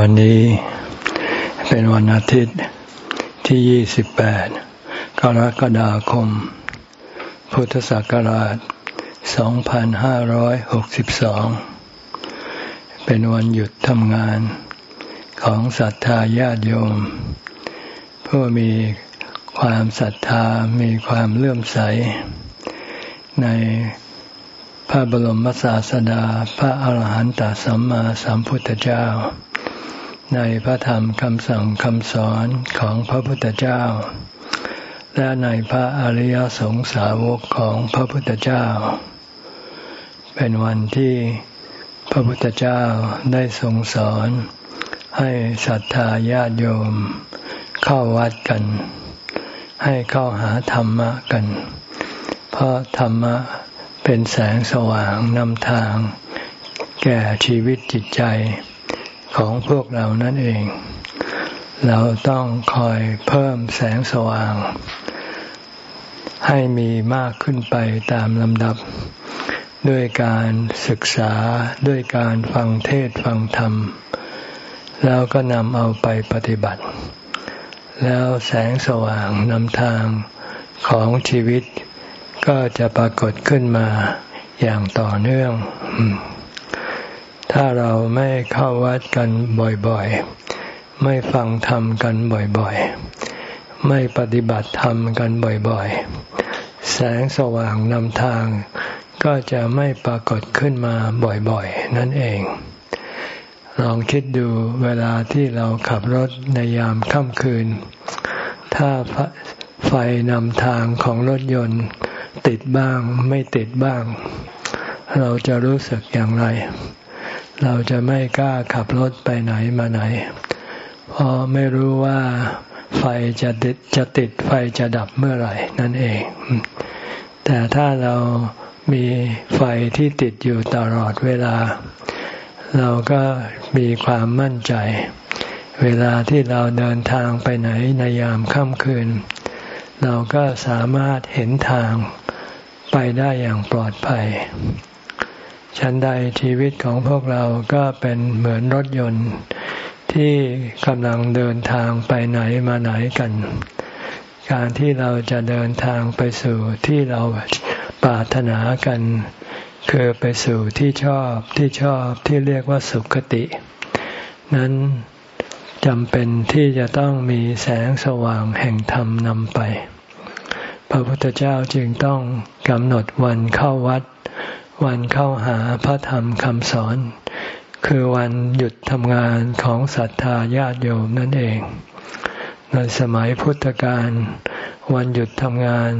วันนี้เป็นวันอาทิตย์ที่ 28 กรกฎาคม พุทธศักราช 2562 เป็นวันหยุดทำงานของศรัทธาญาติโยม ผู้มีความศรัทธามีความเลื่อมใส ในพระบรมศาสดาพระอาหารหันตสัมมาสัมพุทธเจ้า ในพระธรรมคำสั่งคำสอนของพระพุทธเจ้า และในพระอริยสงสาวกของพระพุทธเจ้า เป็นวันที่พระพุทธเจ้าได้ทรงสอน ให้ศรัทธาญาติโยม เข้าวัดกัน ให้เข้าหาธรรมะกัน เพราะธรรมะเป็นแสงสว่างนำทาง แก่ชีวิตจิตใจ ของพวกเรานั่นเอง เราต้องคอยเพิ่มแสงสว่าง ให้มีมากขึ้นไปตามลำดับ ด้วยการศึกษาด้วยการฟังเทศฟังธรรม แล้วก็นำเอาไปปฏิบัติ แล้วแสงสว่างนำทางของชีวิตก็จะปรากฏขึ้นมาอย่างต่อเนื่อง ถ้าเราไม่เข้าวัดกันบ่อยๆ ไม่ฟังธรรมกันบ่อยๆ ไม่ปฏิบัติธรรมกันบ่อยๆ แสงสว่างนำทาง ก็จะไม่ปรากฏขึ้นมาบ่อยๆ นั่นเอง ลองคิดดูเวลาที่เราขับรถในยามค่ำคืน ถ้าไฟนำทางของรถยนต์ ติดบ้างไม่ติดบ้าง เราจะรู้สึกอย่างไร เราจะไม่กล้าขับรถไปไหนมาไหน เพราะไม่รู้ว่าไฟจะติดจะติดไฟจะดับเมื่อไหร่นั่นเอง แต่ถ้าเรามีไฟที่ติดอยู่ตลอดเวลา เราก็มีความมั่นใจ เวลาที่เราเดินทางไปไหนในยามค่ำคืน เราก็สามารถเห็นทางไปได้อย่างปลอดภัย ชั้นใดชีวิตของพวกเราก็เป็นเหมือนรถยนต์ที่กำลังเดินทางไปไหนมาไหนกัน การที่เราจะเดินทางไปสู่ที่เราปรารถนากัน คือไปสู่ที่ชอบที่ชอบที่เรียกว่าสุขติ นั้นจำเป็นที่จะต้องมีแสงสว่างแห่งธรรมนำไป พระพุทธเจ้าจึงต้องกำหนดวันเข้าวัด วันเข้าหาพระธรรมคำสอน คือวันหยุดทำงานของศรัทธาญาติโยมนั่นเอง ในสมัยพุทธกาลวันหยุดทำงาน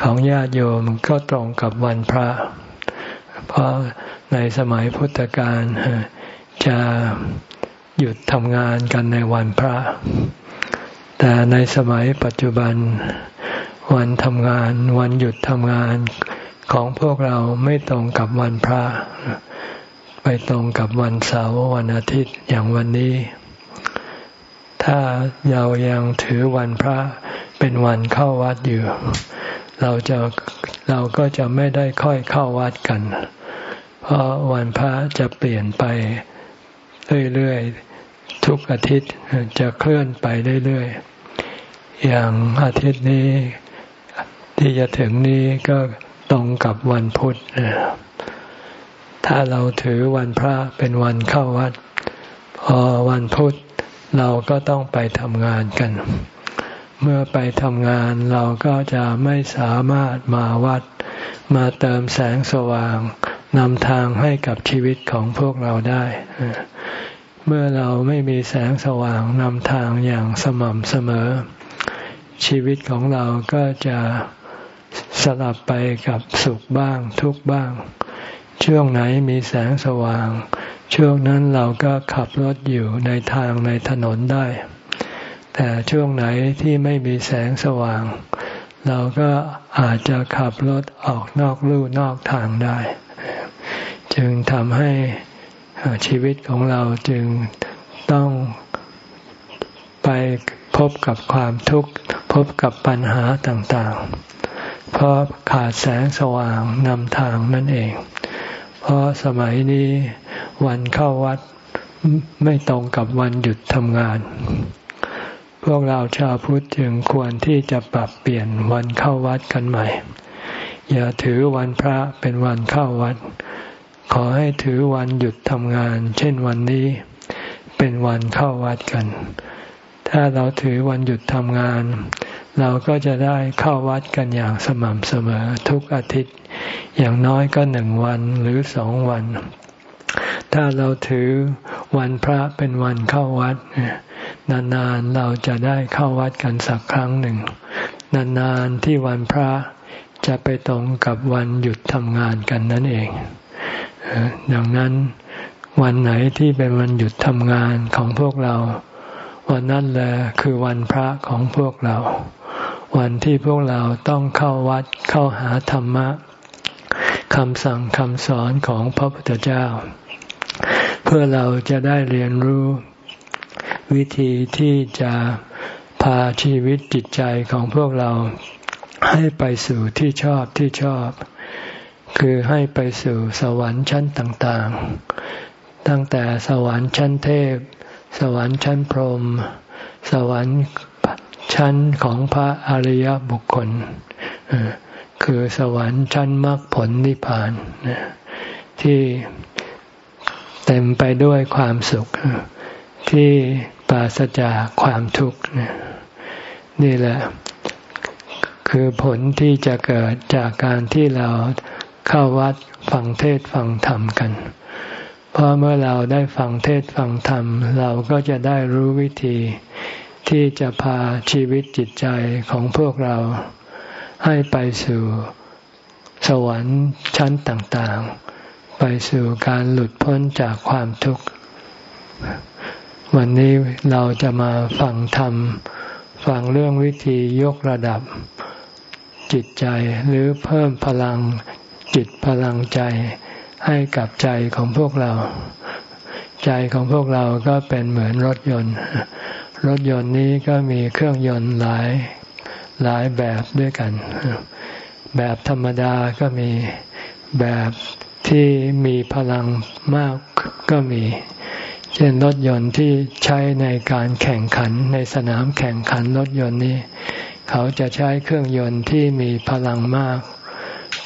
ของญาติโยมก็ตรงกับวันพระ เพราะในสมัยพุทธกาลจะหยุดทำงานกันในวันพระ แต่ในสมัยปัจจุบันวันทำงาน วันหยุดทำงาน ของพวกเราไม่ตรงกับวันพระ ไปตรงกับวันเสาร์วันอาทิตย์อย่างวันนี้ ถ้าเรายังถือวันพระเป็นวันเข้าวัดอยู่ เราจะเราก็จะไม่ได้ค่อยเข้าวัดกัน เพราะวันพระจะเปลี่ยนไปเรื่อยๆทุกอาทิตย์จะเคลื่อนไปเรื่อยๆอย่างอาทิตย์นี้ที่จะถึงนี้ก็ ตรงกับวันพุธถ้าเราถือวันพระเป็นวันเข้าวัด พอวันพุธเราก็ต้องไปทำงานกัน เมื่อไปทำงานเราก็จะไม่สามารถมาวัด มาเติมแสงสว่างนำทางให้กับชีวิตของพวกเราได้ เมื่อเราไม่มีแสงสว่างนำทางอย่างสม่ำเสมอ ชีวิตของเราก็จะ สลับไปกับสุขบ้างทุกบ้าง ช่วงไหนมีแสงสว่าง ช่วงนั้นเราก็ขับรถอยู่ในทางในถนนได้ แต่ช่วงไหนที่ไม่มีแสงสว่าง เราก็อาจจะขับรถออกนอกลู่นอกทางได้ จึงทำให้ชีวิตของเราจึงต้องไปพบกับความทุกข์พบกับปัญหาต่างๆ เพราะขาดแสงสว่างนำทางนั่นเอง เพราะสมัยนี้วันเข้าวัดไม่ตรงกับวันหยุดทำงาน พวกเราชาวพุทธจึงควรที่จะปรับเปลี่ยนวันเข้าวัดกันใหม่ อย่าถือวันพระเป็นวันเข้าวัด ขอให้ถือวันหยุดทำงาน เช่นวันนี้ เป็นวันเข้าวัดกัน ถ้าเราถือวันหยุดทำงาน เราก็จะได้เข้าวัดกันอย่างสม่ำเสมอทุกอาทิตย์ อย่างน้อยก็หนึ่งวันหรือสองวัน ถ้าเราถือวันพระเป็นวันเข้าวัด นานๆเราจะได้เข้าวัดกันสักครั้งหนึ่ง นานๆที่วันพระจะไปตรงกับวันหยุดทำงานกันนั่นเอง ดังนั้นวันไหนที่เป็นวันหยุดทำงานของพวกเรา วันนั้นแหละคือวันพระของพวกเรา วันที่พวกเราต้องเข้าวัดเข้าหาธรรมะคำสั่งคำสอนของพระพุทธเจ้า เพื่อเราจะได้เรียนรู้ วิธีที่จะพาชีวิตจิตใจของพวกเราให้ไปสู่ที่ชอบที่ชอบ คือให้ไปสู่สวรรค์ชั้นต่างๆ ตั้งแต่สวรรค์ชั้นเทพ สวรรค์ชั้นพรหมสวรรค์ชั้นของพระอริยบุคคลคือสวรรค์ชั้นมรรคผลนิพพานที่เต็มไปด้วยความสุข ที่ปราศจากความทุกข์นี่แหละ คือผลที่จะเกิดจากการที่เราเข้าวัดฟังเทศฟังธรรมกัน เพราะเมื่อเราได้ฟังเทศฟังธรรม เราก็จะได้รู้วิธีที่จะพาชีวิตจิตใจของพวกเราให้ไปสู่สวรรค์ชั้นต่างๆ ไปสู่การหลุดพ้นจากความทุกข์ วันนี้เราจะมาฟังธรรม ฟังเรื่องวิธียกระดับจิตใจหรือเพิ่มพลังจิตพลังใจ ให้กับใจของพวกเรา ใจของพวกเราก็เป็นเหมือนรถยนต์ รถยนต์นี้ก็มีเครื่องยนต์หลายหลายแบบด้วยกัน แบบธรรมดาก็มีแบบที่มีพลังมากก็มี เช่นรถยนต์ที่ใช้ในการแข่งขันในสนามแข่งขันรถยนต์นี้ เขาจะใช้เครื่องยนต์ที่มีพลังมาก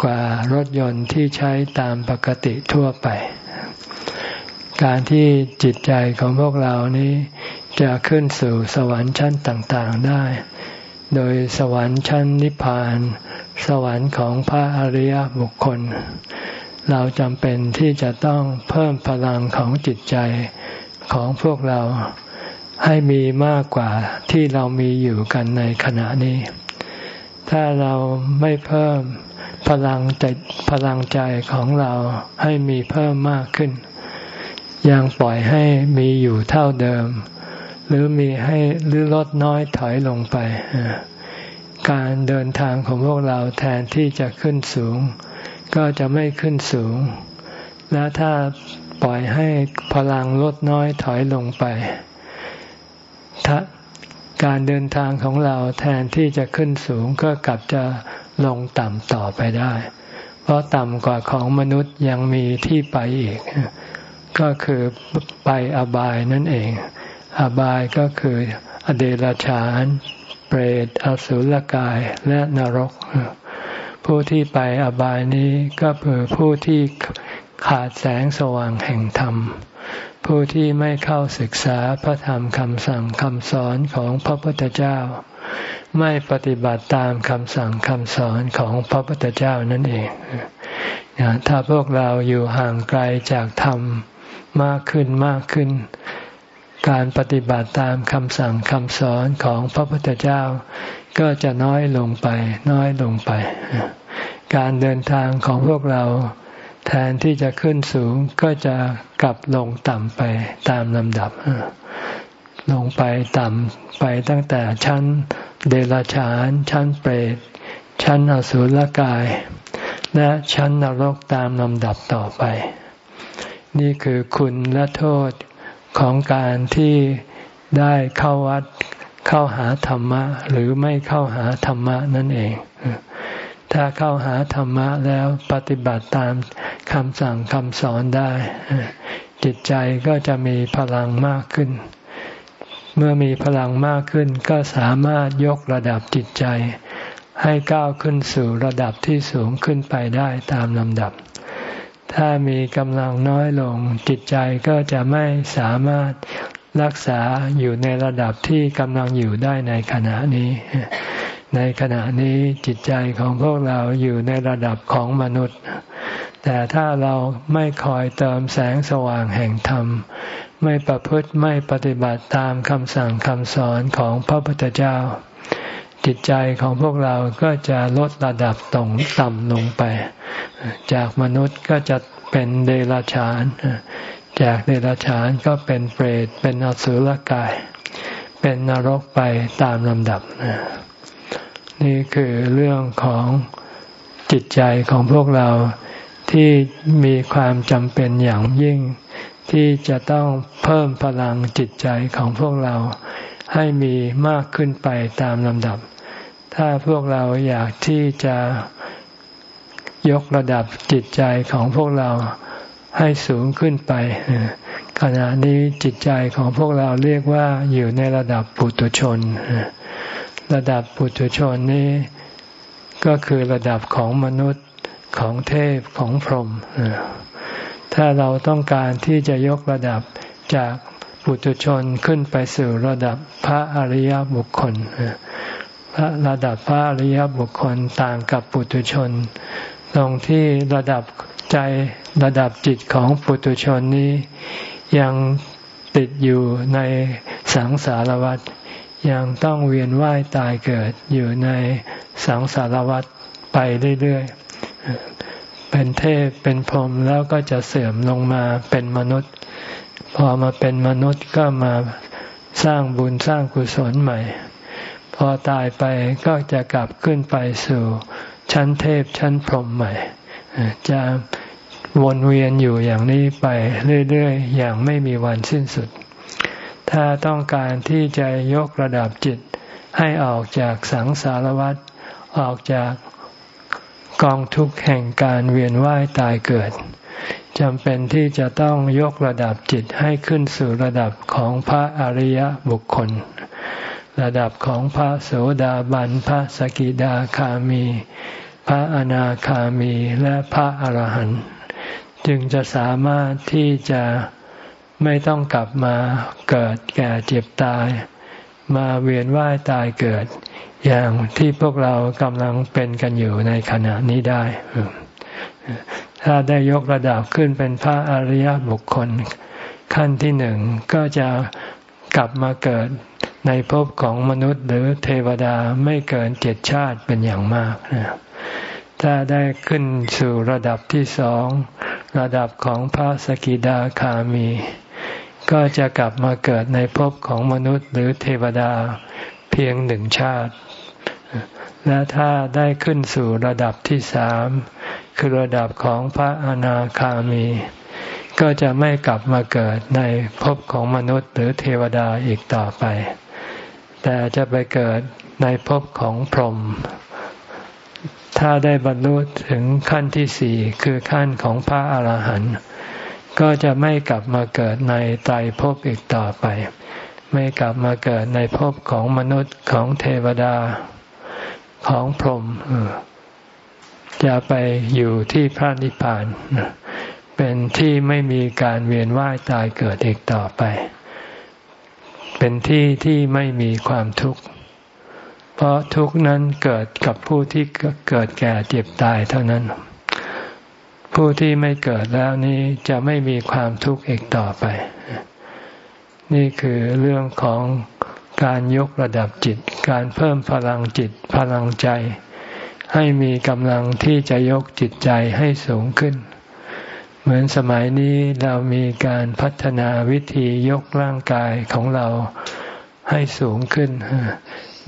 กว่ารถยนต์ที่ใช้ตามปกติทั่วไป การที่จิตใจของพวกเรานี้จะขึ้นสู่สวรรค์ชั้นต่างๆได้ โดยสวรรค์ชั้นนิพพาน สวรรค์ของพระอริยบุคคล เราจำเป็นที่จะต้องเพิ่มพลังของจิตใจของพวกเราให้มีมากกว่าที่เรามีอยู่กันในขณะนี้ ถ้าเราไม่เพิ่ม พลังใจพลังใจของเราให้มีเพิ่มมากขึ้น ยังปล่อยให้มีอยู่เท่าเดิม หรือมีให้หรือลดน้อยถอยลงไปการเดินทางของพวกเราแทนที่จะขึ้นสูง ก็จะไม่ขึ้นสูง และถ้าปล่อยให้พลังลดน้อยถอยลงไปการเดินทางของเราแทนที่จะขึ้นสูงก็กลับจะ ลงต่ำต่อไปได้ เพราะต่ำกว่าของมนุษย์ยังมีที่ไปอีก ก็คือไปอบายนั่นเอง อบายก็คืออเดรชาน เปรต อสุรกาย และนรก ผู้ที่ไปอบายนี้ก็คือผู้ที่ขาดแสงสว่างแห่งธรรม ผู้ที่ไม่เข้าศึกษาพระธรรมคำสั่งคำสอนของพระพุทธเจ้า ไม่ปฏิบัติตามคำสั่งคำสอนของพระพุทธเจ้านั่นเองถ้าพวกเราอยู่ห่างไกลจากธรรมมากขึ้นมากขึ้น การปฏิบัติตามคำสั่งคำสอนของพระพุทธเจ้า ก็จะน้อยลงไป น้อยลงไป การเดินทางของพวกเราแทนที่จะขึ้นสูงก็จะกลับลงต่ำไปตามลำดับ ลงไปต่ำไปตั้งแต่ชั้นเดรัจฉาน ชั้นเปรต ชั้นอสุรกาย และชั้นนรกตามลำดับต่อไป นี่คือคุณและโทษของการที่ได้เข้าวัดเข้าหาธรรมะ หรือไม่เข้าหาธรรมะนั่นเอง ถ้าเข้าหาธรรมะแล้วปฏิบัติตามคำสั่งคำสอนได้จจิตใจก็จะมีพลังมากขึ้น เมื่อมีพลังมากขึ้นก็สามารถยกระดับจิตใจ ให้ก้าวขึ้นสู่ระดับที่สูงขึ้นไปได้ตามลำดับ ถ้ามีกำลังน้อยลงจิตใจก็จะไม่สามารถรักษาอยู่ในระดับที่กำลังอยู่ได้ในขณะนี้ ในขณะนี้จิตใจของพวกเราอยู่ในระดับของมนุษย์ แต่ถ้าเราไม่คอยเติมแสงสว่างแห่งธรรม ไม่ประพฤติไม่ปฏิบัติตามคำสั่งคำสอนของพระพุทธเจ้า จิตใจของพวกเราก็จะลดระดับตงต่ำลงไป จากมนุษย์ก็จะเป็นเดรัจฉาน จากเดรัจฉานก็เป็นเปรตเป็นอสุรกาย เป็นนรกไปตามลำดับ นี่คือเรื่องของจิตใจของพวกเราที่มีความจำเป็นอย่างยิ่ง ที่จะต้องเพิ่มพลังจิตใจของพวกเราให้มีมากขึ้นไปตามลำดับ ถ้าพวกเราอยากที่จะยกระดับจิตใจของพวกเราให้สูงขึ้นไป ขณะนี้จิตใจของพวกเราเรียกว่าอยู่ในระดับปุถุชน ระดับปุถุชนนี้ก็คือระดับของมนุษย์ของเทพของพรหม ถ้าเราต้องการที่จะยกระดับจากปุถุชนขึ้นไปสู่ระดับพระอริยบุคคลพระระดับพระอริยบุคคลต่างกับปุถุชน ตรงที่ระดับใจระดับจิตของปุถุชนนี้ ยังติดอยู่ในสังสารวัฏยังต้องเวียนว่ายตายเกิดอยู่ในสังสารวัฏไปเรื่อยๆ เป็นเทพเป็นพรหมแล้วก็จะเสื่อมลงมาเป็นมนุษย์ พอมาเป็นมนุษย์ก็มาสร้างบุญสร้างกุศลใหม่ พอตายไปก็จะกลับขึ้นไปสู่ ชั้นเทพชั้นพรหมใหม่ จะวนเวียนอยู่อย่างนี้ไปเรื่อยๆ อย่างไม่มีวันสิ้นสุด ถ้าต้องการที่จะยกระดับจิตให้ออกจากสังสารวัฏออกจาก กองทุกข์แห่งการเวียนว่ายตายเกิดจำเป็นที่จะต้องยกระดับจิตให้ขึ้นสู่ระดับของพระอริยบุคคล ระดับของพระโสดาบัน พระสกิดาคามี พระอนาคามีและพระอรหันต์จึงจะสามารถที่จะไม่ต้องกลับมาเกิดแก่เจ็บตาย มาเวียนว่ายตายเกิด อย่างที่พวกเรากำลังเป็นกันอยู่ในขณะนี้ได้ ถ้าได้ยกระดับขึ้นเป็นพระอริยบุคคล ขั้นที่หนึ่งก็จะกลับมาเกิดในภพของมนุษย์หรือเทวดาไม่เกินเจ็ดชาติเป็นอย่างมากนะถ้าได้ขึ้นสู่ระดับที่สองระดับของพระสกิดาคามี ก็จะกลับมาเกิดในภพของมนุษย์หรือเทวดาเพียงหนึ่งชาติ และถ้าได้ขึ้นสู่ระดับที่สามคือระดับของพระอนาคามี ก็จะไม่กลับมาเกิดในภพของมนุษย์หรือเทวดาอีกต่อไป แต่จะไปเกิดในภพของพรหมถ้าได้บรรลุถึงขั้นที่สี่คือขั้นของพระอาหารหันต์ก็จะไม่กลับมาเกิดในไตรภพอีกต่อไป ไม่กลับมาเกิดในภพของมนุษย์ของเทวดา ของพรหมจะไปอยู่ที่พระนิพพาน เป็นที่ไม่มีการเวียนว่ายตายเกิดอีกต่อไป เป็นที่ที่ไม่มีความทุกข์ เพราะทุกข์นั้นเกิดกับผู้ที่เกิดแก่เจ็บตายเท่านั้น ผู้ที่ไม่เกิดแล้วนี้จะไม่มีความทุกข์อีกต่อไป นี่คือเรื่องของ การยกระดับจิต การเพิ่มพลังจิตพลังใจ ให้มีกำลังที่จะยกจิตใจให้สูงขึ้น เหมือนสมัยนี้เรามีการพัฒนาวิธียกร่างกายของเราให้สูงขึ้น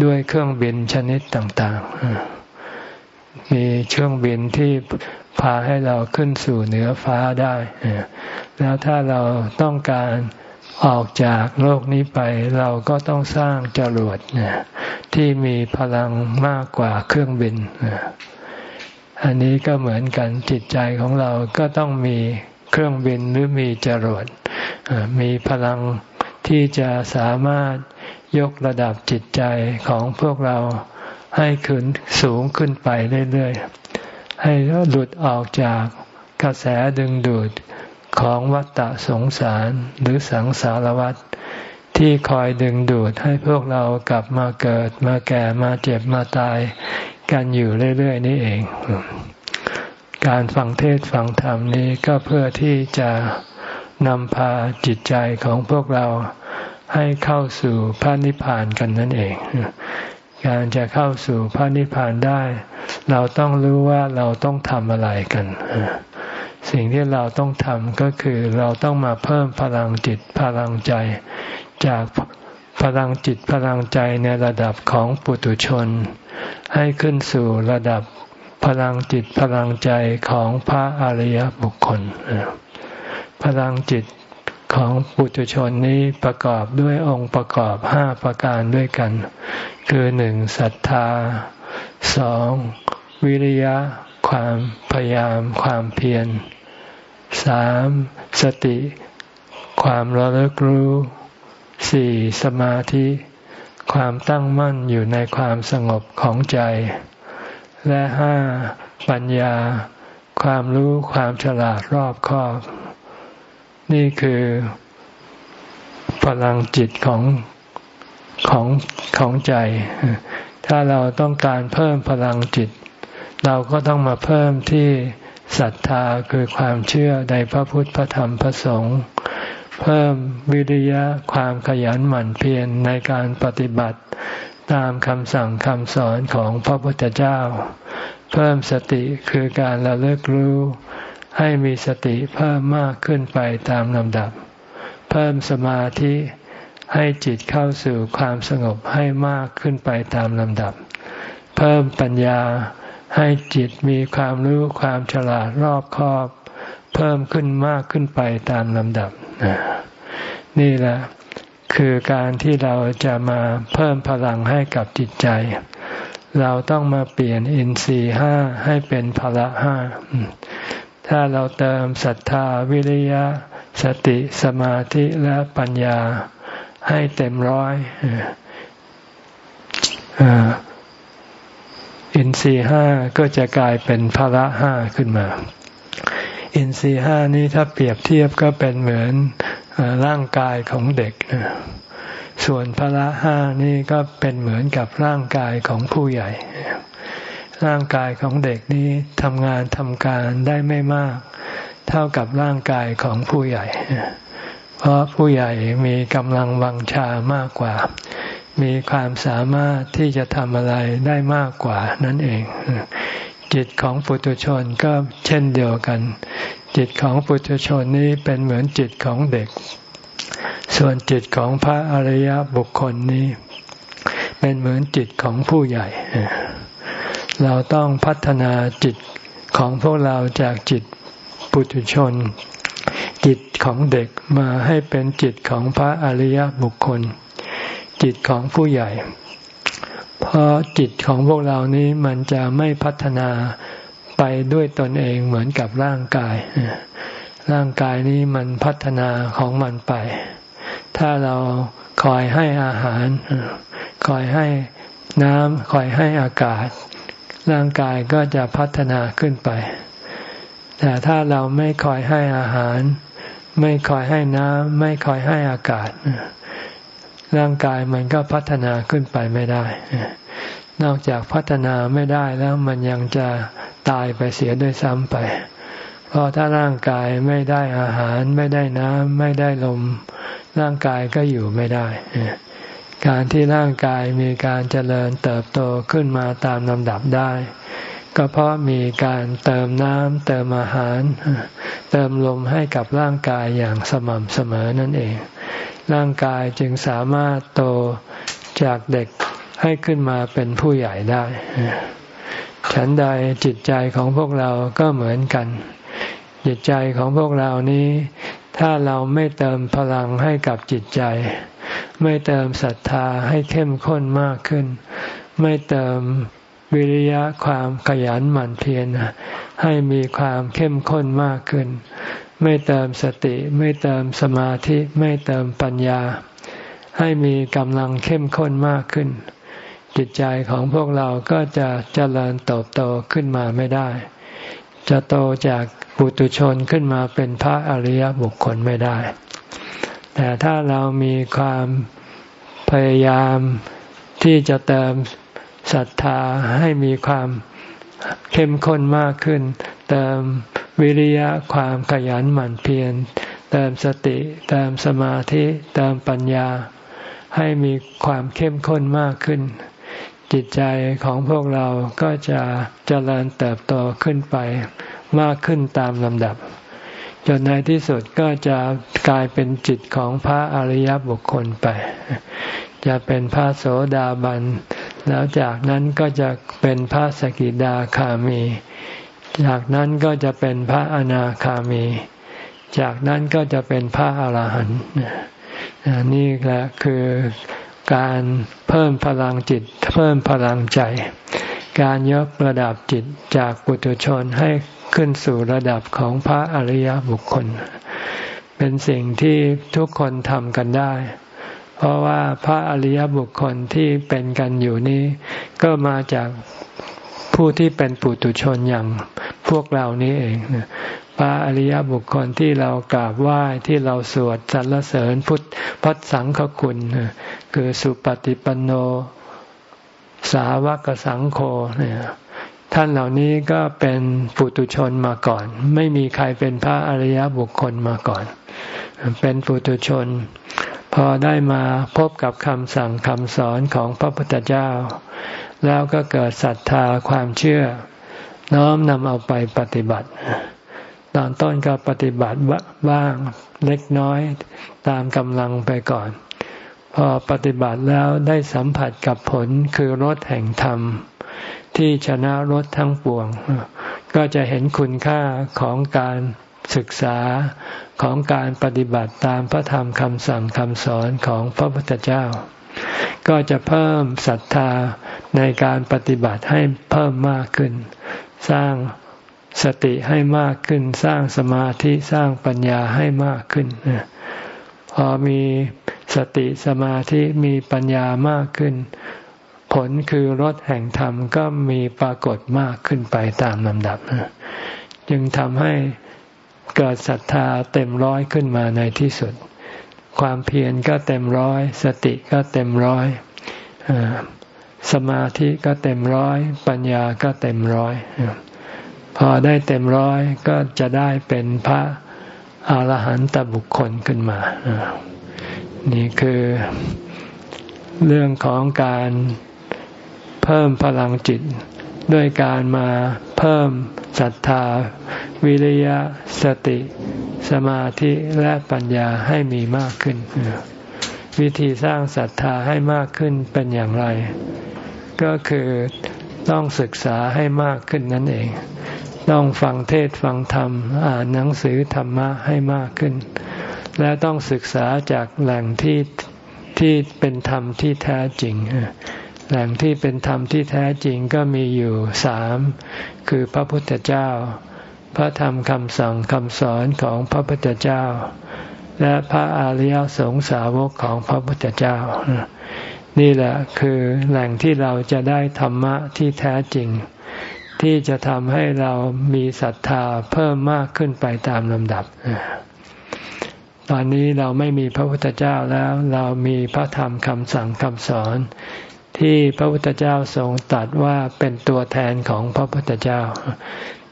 ด้วยเครื่องบินชนิดต่างๆ มีเครื่องบินที่พาให้เราขึ้นสู่เหนือฟ้าได้ แล้วถ้าเราต้องการ ออกจากโลกนี้ไปเราก็ต้องสร้างจรวดที่มีพลังมากกว่าเครื่องบิน อันนี้ก็เหมือนกันจิตใจของเราก็ต้องมีเครื่องบินหรือมีจรวดมีพลังที่จะสามารถยกระดับจิตใจของพวกเราให้ขึ้นสูงขึ้นไปเรื่อยๆ ให้หลุดออกจากกระแสดึงดูด ของวัฏฏะสงสารหรือสังสารวัฏที่คอยดึงดูดให้พวกเรากลับมาเกิดมาแก่มาเจ็บมาตายกันอยู่เรื่อย ๆ นี่เอง การฟังเทศฟังธรรมนี้ก็เพื่อที่จะนำพาจิตใจของพวกเราให้เข้าสู่พระนิพพานกันนั่นเอง การจะเข้าสู่พระนิพพานได้ เราต้องรู้ว่าเราต้องทำอะไรกัน สิ่งที่เราต้องทำก็คือเราต้องมาเพิ่มพลังจิตพลังใจ จากพลังจิตพลังใจในระดับของปุถุชน ให้ขึ้นสู่ระดับพลังจิตพลังใจของพระอริยบุคคล พลังจิตของปุถุชนนี้ประกอบด้วยองค์ประกอบห้าประการด้วยกัน คือหนึ่งศรัทธาสองวิริยะ ความพยายามความเพียรสามสติ ความระลึกรู้สี่สมาธิ ความตั้งมั่นอยู่ในความสงบของใจ และห้าปัญญา ความรู้ความฉลาดรอบคอบ นี่คือพลังจิตของของของใจ ถ้าเราต้องการเพิ่มพลังจิต เราก็ต้องมาเพิ่มที่ศรัทธาคือความเชื่อในพระพุทธพระธรรมพระสงฆ์เพิ่มวิริยะความขยันหมั่นเพียรในการปฏิบัติตามคำสั่งคำสอนของพระพุทธเจ้า เพิ่มสติคือการระลึกรู้ ให้มีสติเพิ่มมากขึ้นไปตามลำดับ เพิ่มสมาธิให้จิตเข้าสู่ความสงบให้มากขึ้นไปตามลำดับ เพิ่มปัญญา ให้จิตมีความรู้ความฉลาดรอบคอบ เพิ่มขึ้นมากขึ้นไปตามลำดับ นี่แหละคือการที่เราจะมาเพิ่มพลังให้กับจิตใจ เราต้องมาเปลี่ยนอินทรีห้าให้เป็นพละห้า ถ้าเราเติมศรัทธาวิริยะ สติสมาธิและปัญญาให้เต็มร้อย อินทรีห้าก็จะกลายเป็นพละห้าขึ้นมา อินทรีห้านี้ถ้าเปรียบเทียบก็เป็นเหมือนร่างกายของเด็กนะส่วนพละห้านี่ก็เป็นเหมือนกับร่างกายของผู้ใหญ่ ร่างกายของเด็กนี้ทำงานทำการได้ไม่มาก เท่ากับร่างกายของผู้ใหญ่ เพราะผู้ใหญ่มีกำลังวังชามากกว่า มีความสามารถที่จะทำอะไรได้มากกว่านั่นเอง จิตของปุถุชนก็เช่นเดียวกัน จิตของปุถุชนนี้เป็นเหมือนจิตของเด็ก ส่วนจิตของพระอริยบุคคลนี้ เป็นเหมือนจิตของผู้ใหญ่ เราต้องพัฒนาจิตของพวกเราจากจิตปุถุชน จิตของเด็กมาให้เป็นจิตของพระอริยบุคคล จิตของผู้ใหญ่ เพราะจิตของพวกเรานี้มันจะไม่พัฒนาไปด้วยตนเองเหมือนกับร่างกาย ร่างกายนี้มันพัฒนาของมันไป ถ้าเราคอยให้อาหาร คอยให้น้ำคอยให้อากาศ ร่างกายก็จะพัฒนาขึ้นไป แต่ถ้าเราไม่คอยให้อาหาร ไม่คอยให้น้ำไม่คอยให้อากาศ ร่างกายมันก็พัฒนาขึ้นไปไม่ได้ นอกจากพัฒนาไม่ได้แล้วมันยังจะตายไปเสียด้วยซ้ำไป เพราะถ้าร่างกายไม่ได้อาหารไม่ได้น้ำไม่ได้ลม ร่างกายก็อยู่ไม่ได้ การที่ร่างกายมีการเจริญเติบโตขึ้นมาตามลำดับได้ ก็เพราะมีการเติมน้ำเติมอาหาร เติมลมให้กับร่างกายอย่างสม่ำเสมอนั่นเอง ร่างกายจึงสามารถโตจากเด็กให้ขึ้นมาเป็นผู้ใหญ่ได้ฉันใดจิตใจของพวกเราก็เหมือนกัน จิตใจของพวกเรานี้ ถ้าเราไม่เติมพลังให้กับจิตใจ ไม่เติมศรัทธาให้เข้มข้นมากขึ้น ไม่เติมวิริยะความขยันหมั่นเพียรให้มีความเข้มข้นมากขึ้น ไม่เติมสติ ไม่เติมสมาธิ ไม่เติมปัญญา ให้มีกำลังเข้มข้นมากขึ้น จิตใจของพวกเราก็จะเจริญเติบโตขึ้นมาไม่ได้ จะโตจากปุตุชนขึ้นมาเป็นพระอริยบุคคลไม่ได้ แต่ถ้าเรามีความพยายามที่จะเติมศรัทธาให้มีความเข้มข้นมากขึ้น เติมวิริยะความขยันหมั่นเพียรเติมสติเติมสมาธิเติมปัญญา ให้มีความเข้มข้นมากขึ้น จิตใจของพวกเราก็จะเจริญเติบโตขึ้นไปมากขึ้นตามลำดับ จนในที่สุดก็จะกลายเป็นจิตของพระอริยบุคคลไป จะเป็นพระโสดาบัน แล้วจากนั้นก็จะเป็นพระสกิดาคามี จากนั้นก็จะเป็นพระอนาคามี จากนั้นก็จะเป็นพระอาหารหันต์นี่แหละคือการเพิ่มพลังจิต เพิ่มพลังใจ การยกระดับจิตจากปุถุชนให้ขึ้นสู่ระดับของพระอริยบุคคล เป็นสิ่งที่ทุกคนทำกันได้ เพราะว่าพระอริยบุคคลที่เป็นกันอยู่นี้ ก็มาจาก ผู้ที่เป็นปุถุชนอย่างพวกเรานี้เองพระอริยบุคคลที่เรากราบไหว้ที่เราสวดสรรเสริญพุทธพัฒสังฆคุณ คือสุปฏิปันโน สาวกสังโฆเนี่ยท่านเหล่านี้ก็เป็นปุตุชนมาก่อน ไม่มีใครเป็นพระอริยบุคคลมาก่อน เป็นปุตุชน พอได้มาพบกับคำสั่งคำสอนของพระพุทธเจ้า แล้วก็เกิดศรัทธาความเชื่อ น้อมนำเอาไปปฏิบัติ ตอนต้นก็ปฏิบัติบ้างเล็กน้อยตามกำลังไปก่อน พอปฏิบัติแล้วได้สัมผัสกับผลคือรสแห่งธรรม ที่ชนะรถทั้งปวง ก็จะเห็นคุณค่าของการศึกษาของการปฏิบัติตามพระธรรมคำสั่งคำสอนของพระพุทธเจ้า ก็จะเพิ่มศรัทธาในการปฏิบัติให้เพิ่มมากขึ้น สร้างสติให้มากขึ้น สร้างสมาธิสร้างปัญญาให้มากขึ้น พอมีสติสมาธิมีปัญญามากขึ้น ผลคือรถแห่งธรรมก็มีปรากฏมากขึ้นไปตามลำดับ จึงทำให้เกิดศรัทธาเต็มร้อยขึ้นมาในที่สุด ความเพียรก็เต็มร้อย สติก็เต็มร้อยสมาธิก็เต็มร้อย ปัญญาก็เต็มร้อย พอได้เต็มร้อยก็จะได้เป็นพระอาหารหันตบุคคลขึ้นมา นี่คือเรื่องของการเพิ่มพลังจิต ด้วยการมาเพิ่ม ศรัทธา วิริยะ สติ สมาธิและปัญญาให้มีมากขึ้น วิธีสร้างศรัทธาให้มากขึ้นเป็นอย่างไร ก็คือต้องศึกษาให้มากขึ้นนั่นเอง ต้องฟังเทศฟังธรรม อ่านหนังสือธรรมะให้มากขึ้น และต้องศึกษาจากแหล่งที่ที่เป็นธรรมที่แท้จริง แหล่งที่เป็นธรรมที่แท้จริงก็มีอยู่สามคือพระพุทธเจ้า พระธรรมคำสั่งคำสอนของพระพุทธเจ้า และพระอริยสงสาวกของพระพุทธเจ้า นี่แหละคือแหล่งที่เราจะได้ธรรมะที่แท้จริง ที่จะทำให้เรามีศรัทธาเพิ่มมากขึ้นไปตามลำดับตอนนี้เราไม่มีพระพุทธเจ้าแล้ว เรามีพระธรรมคำสั่งคำสอน ที่พระพุทธเจ้าทรงตัดว่าเป็นตัวแทนของพระพุทธเจ้า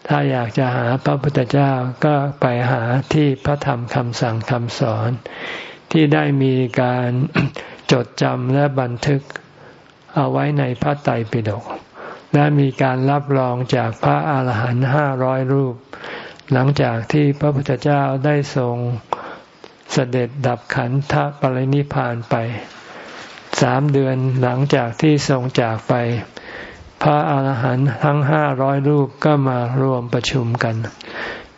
ถ้าอยากจะหาพระพุทธเจ้าก็ไปหาที่พระธรรมคำสั่งคำสอน ที่ได้มีการจดจำและบันทึกเอาไว้ในพระไตรปิฎกและมีการรับรองจากพระอาหารหันต์ห้าร้อยรูป หลังจากที่พระพุทธเจ้าได้ทรงเสด็จดับขันธปรินิพานไป สามเดือนหลังจากที่ทรงจากไป พระอาหารหันต์ทั้งห้าร้อยรูปก็มารวมประชุมกัน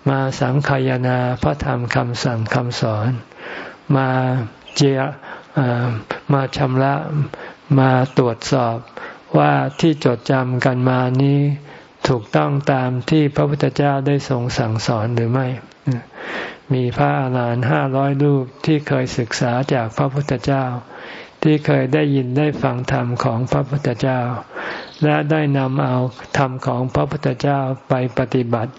มาสังขยนาพระธรรมคำสั่งคำสอน มาเจียมาชำระมาตรวจสอบว่าที่จดจำกันมานี้ถูกต้องตามที่พระพุทธเจ้าได้ทรงสั่งสอนหรือไม่ มีพระอาหารหันต์ห้าร้อยรูปที่เคยศึกษาจากพระพุทธเจ้า ที่เคยได้ยินได้ฟังธรรมของพระพุทธเจ้า และได้นำเอาธรรมของพระพุทธเจ้าไปปฏิบัติ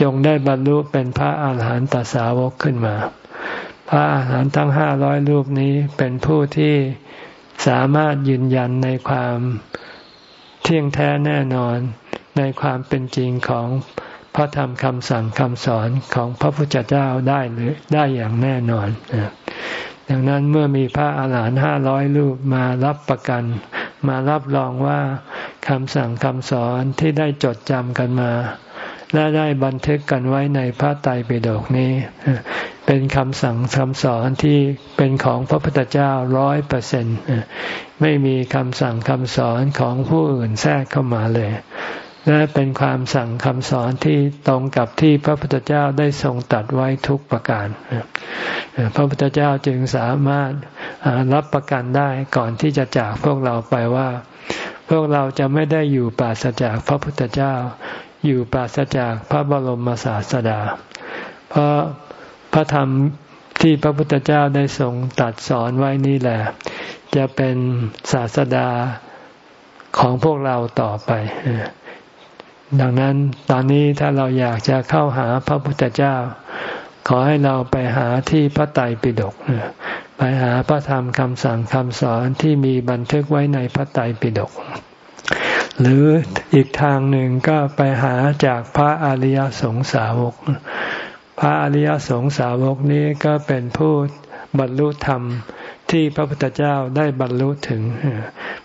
จงได้บรรลุเป็นพระอาหารหันตสาวกขึ้นมา พระอาหารหันต์ทั้งห้าร้อยรูปนี้เป็นผู้ที่สามารถยืนยันในความเที่ยงแท้แน่นอนในความเป็นจริงของพระธรรมคำสั่งคำสอนของพระพุทธเจ้าได้หรือได้อย่างแน่นอน ดังนั้นเมื่อมีพระอาหารหันต์ห้าร้อยรูปมารับประกัน มารับรองว่าคำสั่งคำสอนที่ได้จดจำกันมา และได้บันทึกกันไว้ในพระไตรปิฎกนี้ เป็นคำสั่งคำสอนที่เป็นของพระพุทธเจ้าร้อยเปอร์เซ็นต์ไม่มีคำสั่งคำสอนของผู้อื่นแทรกเข้ามาเลย และเป็นความสั่งคำสอนที่ตรงกับที่พระพุทธเจ้าได้ทรงตัดไว้ทุกประการ พระพุทธเจ้าจึงสามารถรับประกันได้ก่อนที่จะจากพวกเราไปว่า พวกเราจะไม่ได้อยู่ปราศจากพระพุทธเจ้า อยู่ปราศจากพระบรมศาสดา เพราะพระธรรมที่พระพุทธเจ้าได้ทรงตัดสอนไว้นี่แหละ จะเป็นศาสดาของพวกเราต่อไป ดังนั้นตอนนี้ถ้าเราอยากจะเข้าหาพระพุทธเจ้า ขอให้เราไปหาที่พระไตรปิฎกไปหาพระธรรมคำสั่งคำสอนที่มีบันทึกไว้ในพระไตรปิฎกหรืออีกทางหนึ่งก็ไปหาจากพระอริยสงสาวก พระอริยสงสาวกนี้ก็เป็นผู้บรรลุธรรมที่พระพุทธเจ้าได้บรรลุถึง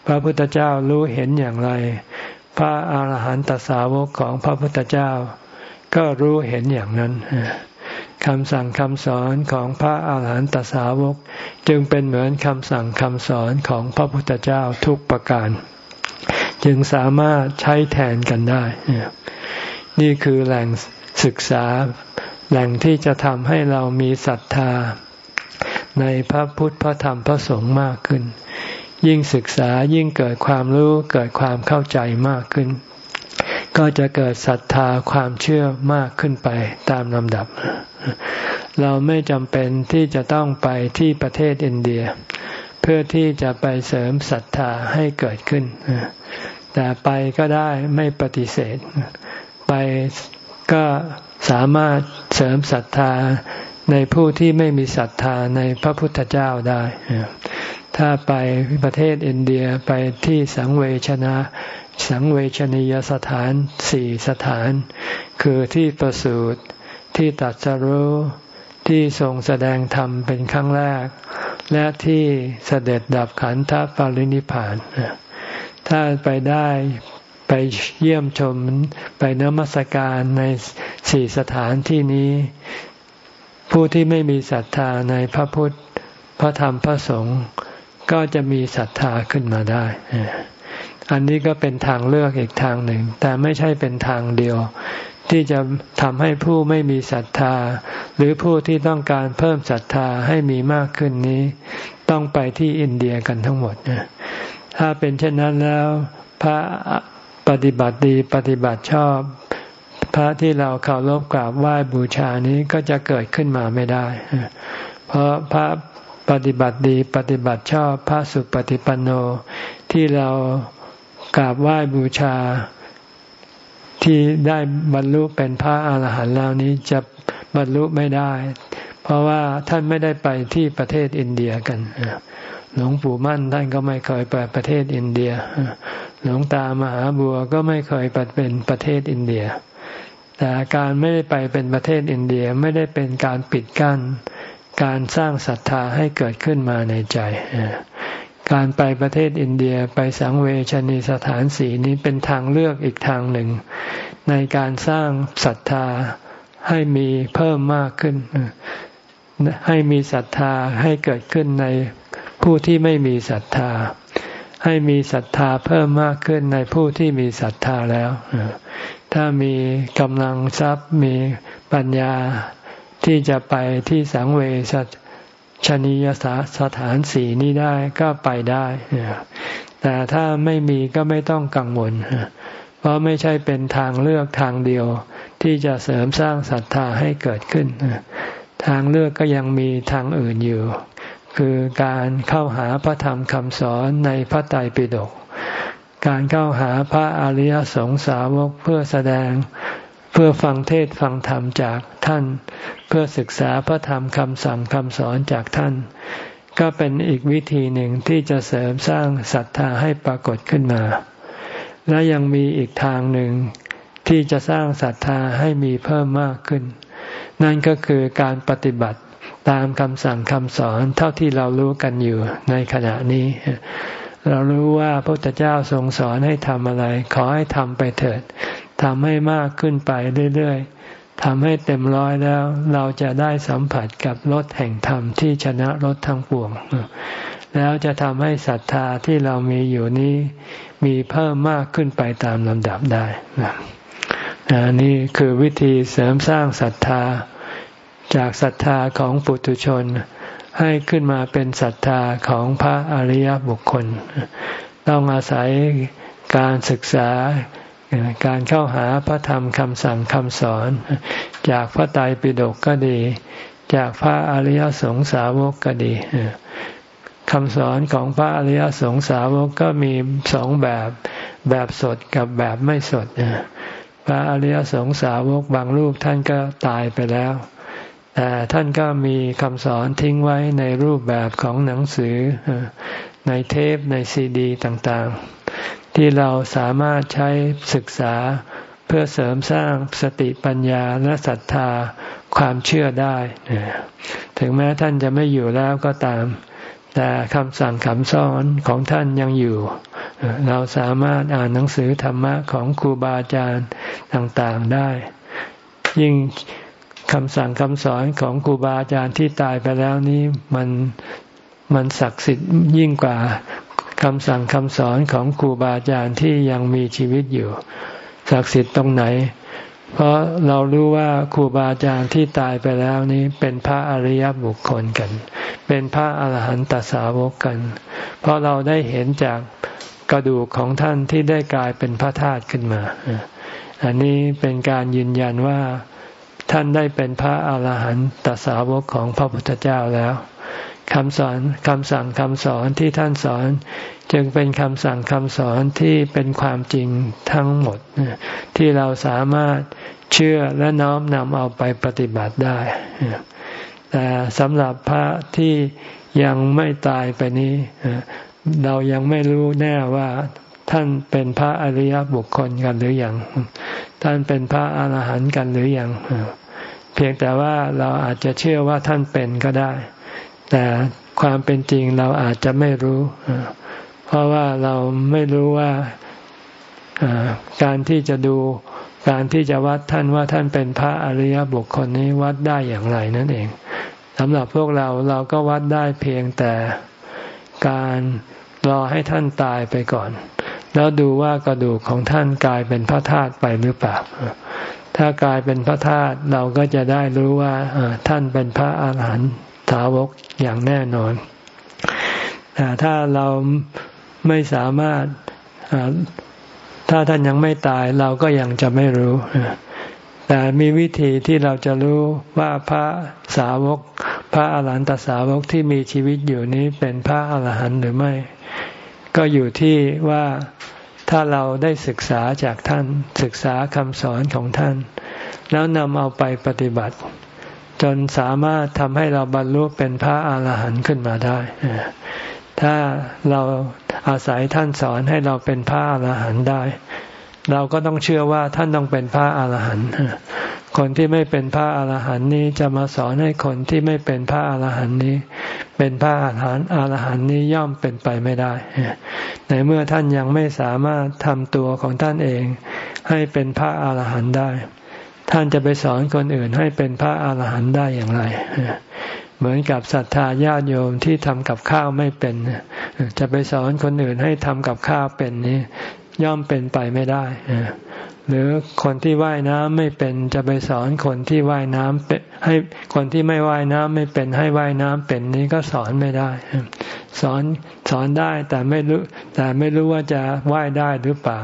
พระพุทธเจ้ารู้เห็นอย่างไร พระอาหารหันตสาวกของพระพุทธเจ้า ก็รู้เห็นอย่างนั้นคำสั่งคำสอนของพระอาหารหันตสาวก จึงเป็นเหมือนคำสั่งคำสอนของพระพุทธเจ้าทุกประการ จึงสามารถใช้แทนกันได้ นี่คือแหล่งศึกษาแหล่งที่จะทำให้เรามีศรัทธา ในพระพุทธพระธรรมพระสงฆ์มากขึ้น ยิ่งศึกษายิ่งเกิดความรู้เกิดความเข้าใจมากขึ้น ก็จะเกิดศรัทธาความเชื่อมากขึ้นไปตามลำดับ เราไม่จำเป็นที่จะต้องไปที่ประเทศอินเดีย เพื่อที่จะไปเสริมศรัทธาให้เกิดขึ้น แต่ไปก็ได้ไม่ปฏิเสธ ไปก็สามารถเสริมศรัทธาในผู้ที่ไม่มีศรัทธาในพระพุทธเจ้าได้ ถ้าไปประเทศอินเดียไปที่สังเวชนะ สังเวชนียสถานสี่สถาน คือที่ประสูติที่ตัดสรู้ที่ทรงแสดงธรรมเป็นครั้งแรก และที่เสด็จดับขันธปรินิพาน ถ้าไปได้ไปเยี่ยมชมไปนมัสการในสี่สถานที่นี้ ผู้ที่ไม่มีศรัทธาในพระพุทธ พระธรรมพระสงฆ์ ก็จะมีศรัทธาขึ้นมาได้ อันนี้ก็เป็นทางเลือกอีกทางหนึ่ง แต่ไม่ใช่เป็นทางเดียว ที่จะทำให้ผู้ไม่มีศรัทธา หรือผู้ที่ต้องการเพิ่มศรัทธาให้มีมากขึ้นนี้ ต้องไปที่อินเดียกันทั้งหมด ถ้าเป็นเช่นนั้นแล้วพระปฏิบัติดีปฏิบัติชอบ พระที่เราเคารพกราบไหว้บูชานี้ก็จะเกิดขึ้นมาไม่ได้ เพราะพระ ปฏิบัติดีปฏิบัติชอบพระสุปฏิปันโน ที่เรากราบไหว้บูชา ที่ได้บรรลุเป็นพระอาหารหันต์แล้วนี้จะบรรลุไม่ได้ เพราะว่าท่านไม่ได้ไปที่ประเทศอินเดียกันหลวงปู่มั่นท่านก็ไม่เคยไปประเทศอินเดีย หลวงตามหาบัวก็ไม่เคยไปเป็นประเทศอินเดีย แต่การไม่ได้ไปเป็นประเทศอินเดียไม่ได้เป็นการปิดกั้น การสร้างศรัทธาให้เกิดขึ้นมาในใจ การไปประเทศอินเดียไปสังเวชนีสถานสีนี้เป็นทางเลือกอีกทางหนึ่ง ในการสร้างศรัทธาให้มีเพิ่มมากขึ้น ให้มีศรัทธาให้เกิดขึ้นในผู้ที่ไม่มีศรัทธา ให้มีศรัทธาเพิ่มมากขึ้นในผู้ที่มีศรัทธาแล้ว ถ้ามีกำลังทรัพย์มีปัญญา ที่จะไปที่สังเวชชนียสสถานสีนี้ได้ก็ไปได้ แต่ถ้าไม่มีก็ไม่ต้องกังวลเพเพราะไม่ใช่เป็นทางเลือกทางเดียว ที่จะเสริมสร้างศรัทธาให้เกิดขึ้น ทางเลือกก็ยังมีทางอื่นอยู่ คือการเข้าหาพระธรรมคำสอนในพระไตรปิฎกการเข้าหาพระอริยสงสาวกเพื่อแสดง เพื่อฟังเทศฟังธรรมจากท่าน เพื่อศึกษาพระธรรมคำสั่งคำสอนจากท่าน ก็เป็นอีกวิธีหนึ่งที่จะเสริมสร้างศรัทธาให้ปรากฏขึ้นมา และยังมีอีกทางหนึ่งที่จะสร้างศรัทธาให้มีเพิ่มมากขึ้น นั่นก็คือการปฏิบัติตามคำสั่งคำสอนเท่าที่เรารู้กันอยู่ในขณะนี้ เรารู้ว่าพระพุทธเจ้าทรงสอนให้ทำอะไร ขอให้ทำไปเถิด ทำให้มากขึ้นไปเรื่อยๆทำให้เต็มร้อยแล้ว เราจะได้สัมผัสกับรถแห่งธรรมที่ชนะรถทั้งปวง แล้วจะทำให้ศรัทธาที่เรามีอยู่นี้ มีเพิ่มมากขึ้นไปตามลำดับได้นี่คือวิธีเสริมสร้างศรัทธาจากศรัทธาของปุถุชน ให้ขึ้นมาเป็นศรัทธาของพระอริยบุคคล ต้องอาศัยการศึกษา การเข้าหาพระธรรมคำสั่งคำสอน จากพระไตรปิฎกก็ดี จากพระอริยสงสาวกก็ดีคำสอนของพระอริยสงสาวกก็มีสองแบบแบบสดกับแบบไม่สดพระอริยสงสาวกบางรูปท่านก็ตายไปแล้วแต่ท่านก็มีคำสอนทิ้งไว้ในรูปแบบของหนังสือในเทปในซีดี ต่างๆ ที่เราสามารถใช้ศึกษาเพื่อเสริมสร้างสติปัญญาและศรัทธาความเชื่อได้ ถึงแม้ท่านจะไม่อยู่แล้วก็ตาม แต่คำสั่งคำสอนของท่านยังอยู่ เราสามารถอ่านหนังสือธรรมะของครูบาอาจารย์ต่างๆได้ ยิ่งคำสั่งคำสอนของครูบาอาจารย์ที่ตายไปแล้วนี้มันมันศักดิ์สิทธิ์ยิ่งกว่า คำสั่งคำสอนของครูบาอาจารย์ที่ยังมีชีวิตอยู่ศักดิ์สิทธิ์ตรงไหน เพราะเรารู้ว่าครูบาอาจารย์ที่ตายไปแล้วนี้เป็นพระอริยบุคคลกัน เป็นพระอรหันตสาวกกัน เพราะเราได้เห็นจากกระดูกของท่านที่ได้กลายเป็นพระธาตุขึ้นมา อันนี้เป็นการยืนยันว่าท่านได้เป็นพระอรหันตสาวกของพระพุทธเจ้าแล้ว คำสอนคำสั่งคำสอนที่ท่านสอน จึงเป็นคำสั่งคำสอนที่เป็นความจริงทั้งหมด ที่เราสามารถเชื่อและน้อมนำเอาไปปฏิบัติได้ แต่สำหรับพระที่ยังไม่ตายไปนี้ เรายังไม่รู้แน่ว่าท่านเป็นพระอริยบุคคลกันหรืออยัง ท่านเป็นพระอรหันต์กันหรืออยัง เพียงแต่ว่าเราอาจจะเชื่อว่าท่านเป็นก็ได้ แต่ความเป็นจริงเราอาจจะไม่รู้ เพราะว่าเราไม่รู้ว่าการที่จะดูการที่จะวัดท่านว่าท่านเป็นพระอริยบุคคลนี้วัดได้อย่างไรนั่นเองสำหรับพวกเราเราก็วัดได้เพียงแต่การรอให้ท่านตายไปก่อน แล้วดูว่ากระดูกของท่านกลายเป็นพระธาตุไปหรือเปล่า ถ้ากลายเป็นพระธาตุเราก็จะได้รู้ว่าท่านเป็นพระอาหารหันต์าวกอย่างแน่นอน แต่ถ้าเราไม่สามารถถ้าท่านยังไม่ตายเราก็ยังจะไม่รู้ แต่มีวิธีที่เราจะรู้ว่าพระสาวก พระอาหารหันตสาวกที่มีชีวิตอยู่นี้เป็นพระอาหารหันต์หรือไม่ ก็อยู่ที่ว่าถ้าเราได้ศึกษาจากท่านศึกษาคำสอนของท่าน แล้วนำเอาไปปฏิบัติ จนสามารถทำให้เราบรรลุเป็นพระอาหารหันต์ขึ้นมาได้ ถ้าเราอาศัยท่านสอนให้เราเป็นพระอาหารหันต์ได้ เราก็ต้องเชื่อว่าท่านต้องเป็นพระอาหารหันต์คนที่ไม่เป็นพระอาหารหันต์นี้จะมาสอนให้คนที่ไม่เป็นพระอาหารหันต์นี้ เป็นพระอาหารหันต์อาหารหันต์นี้ย่อมเป็นไปไม่ได้ในเมื่อท่านยังไม่สามารถทำตัวของท่านเอง ให้เป็นพระอาหารหันต์ได้ ท่านจะไปสอนคนอื่นให้เป็นพระอาหารหันต์ได้อย่างไร เหมือนกับศรัทธาญาติโยมที่ทำกับข้าวไม่เป็น จะไปสอนคนอื่นให้ทำกับข้าวเป็นนี้ ย่อมเป็นไปไม่ได้ หรือคนที่ว่ายน้ำไม่เป็น จะไปสอนคนที่ว่ายน้ำเป็นให้คนที่ไม่ว่ายน้ำไม่เป็น ให้ว่ายน้ำเป็นนี้ก็สอนไม่ได้ สอนสอนได้แต่ไม่รู้แต่ไม่รู้ว่าจะว่ายได้หรือเปล่า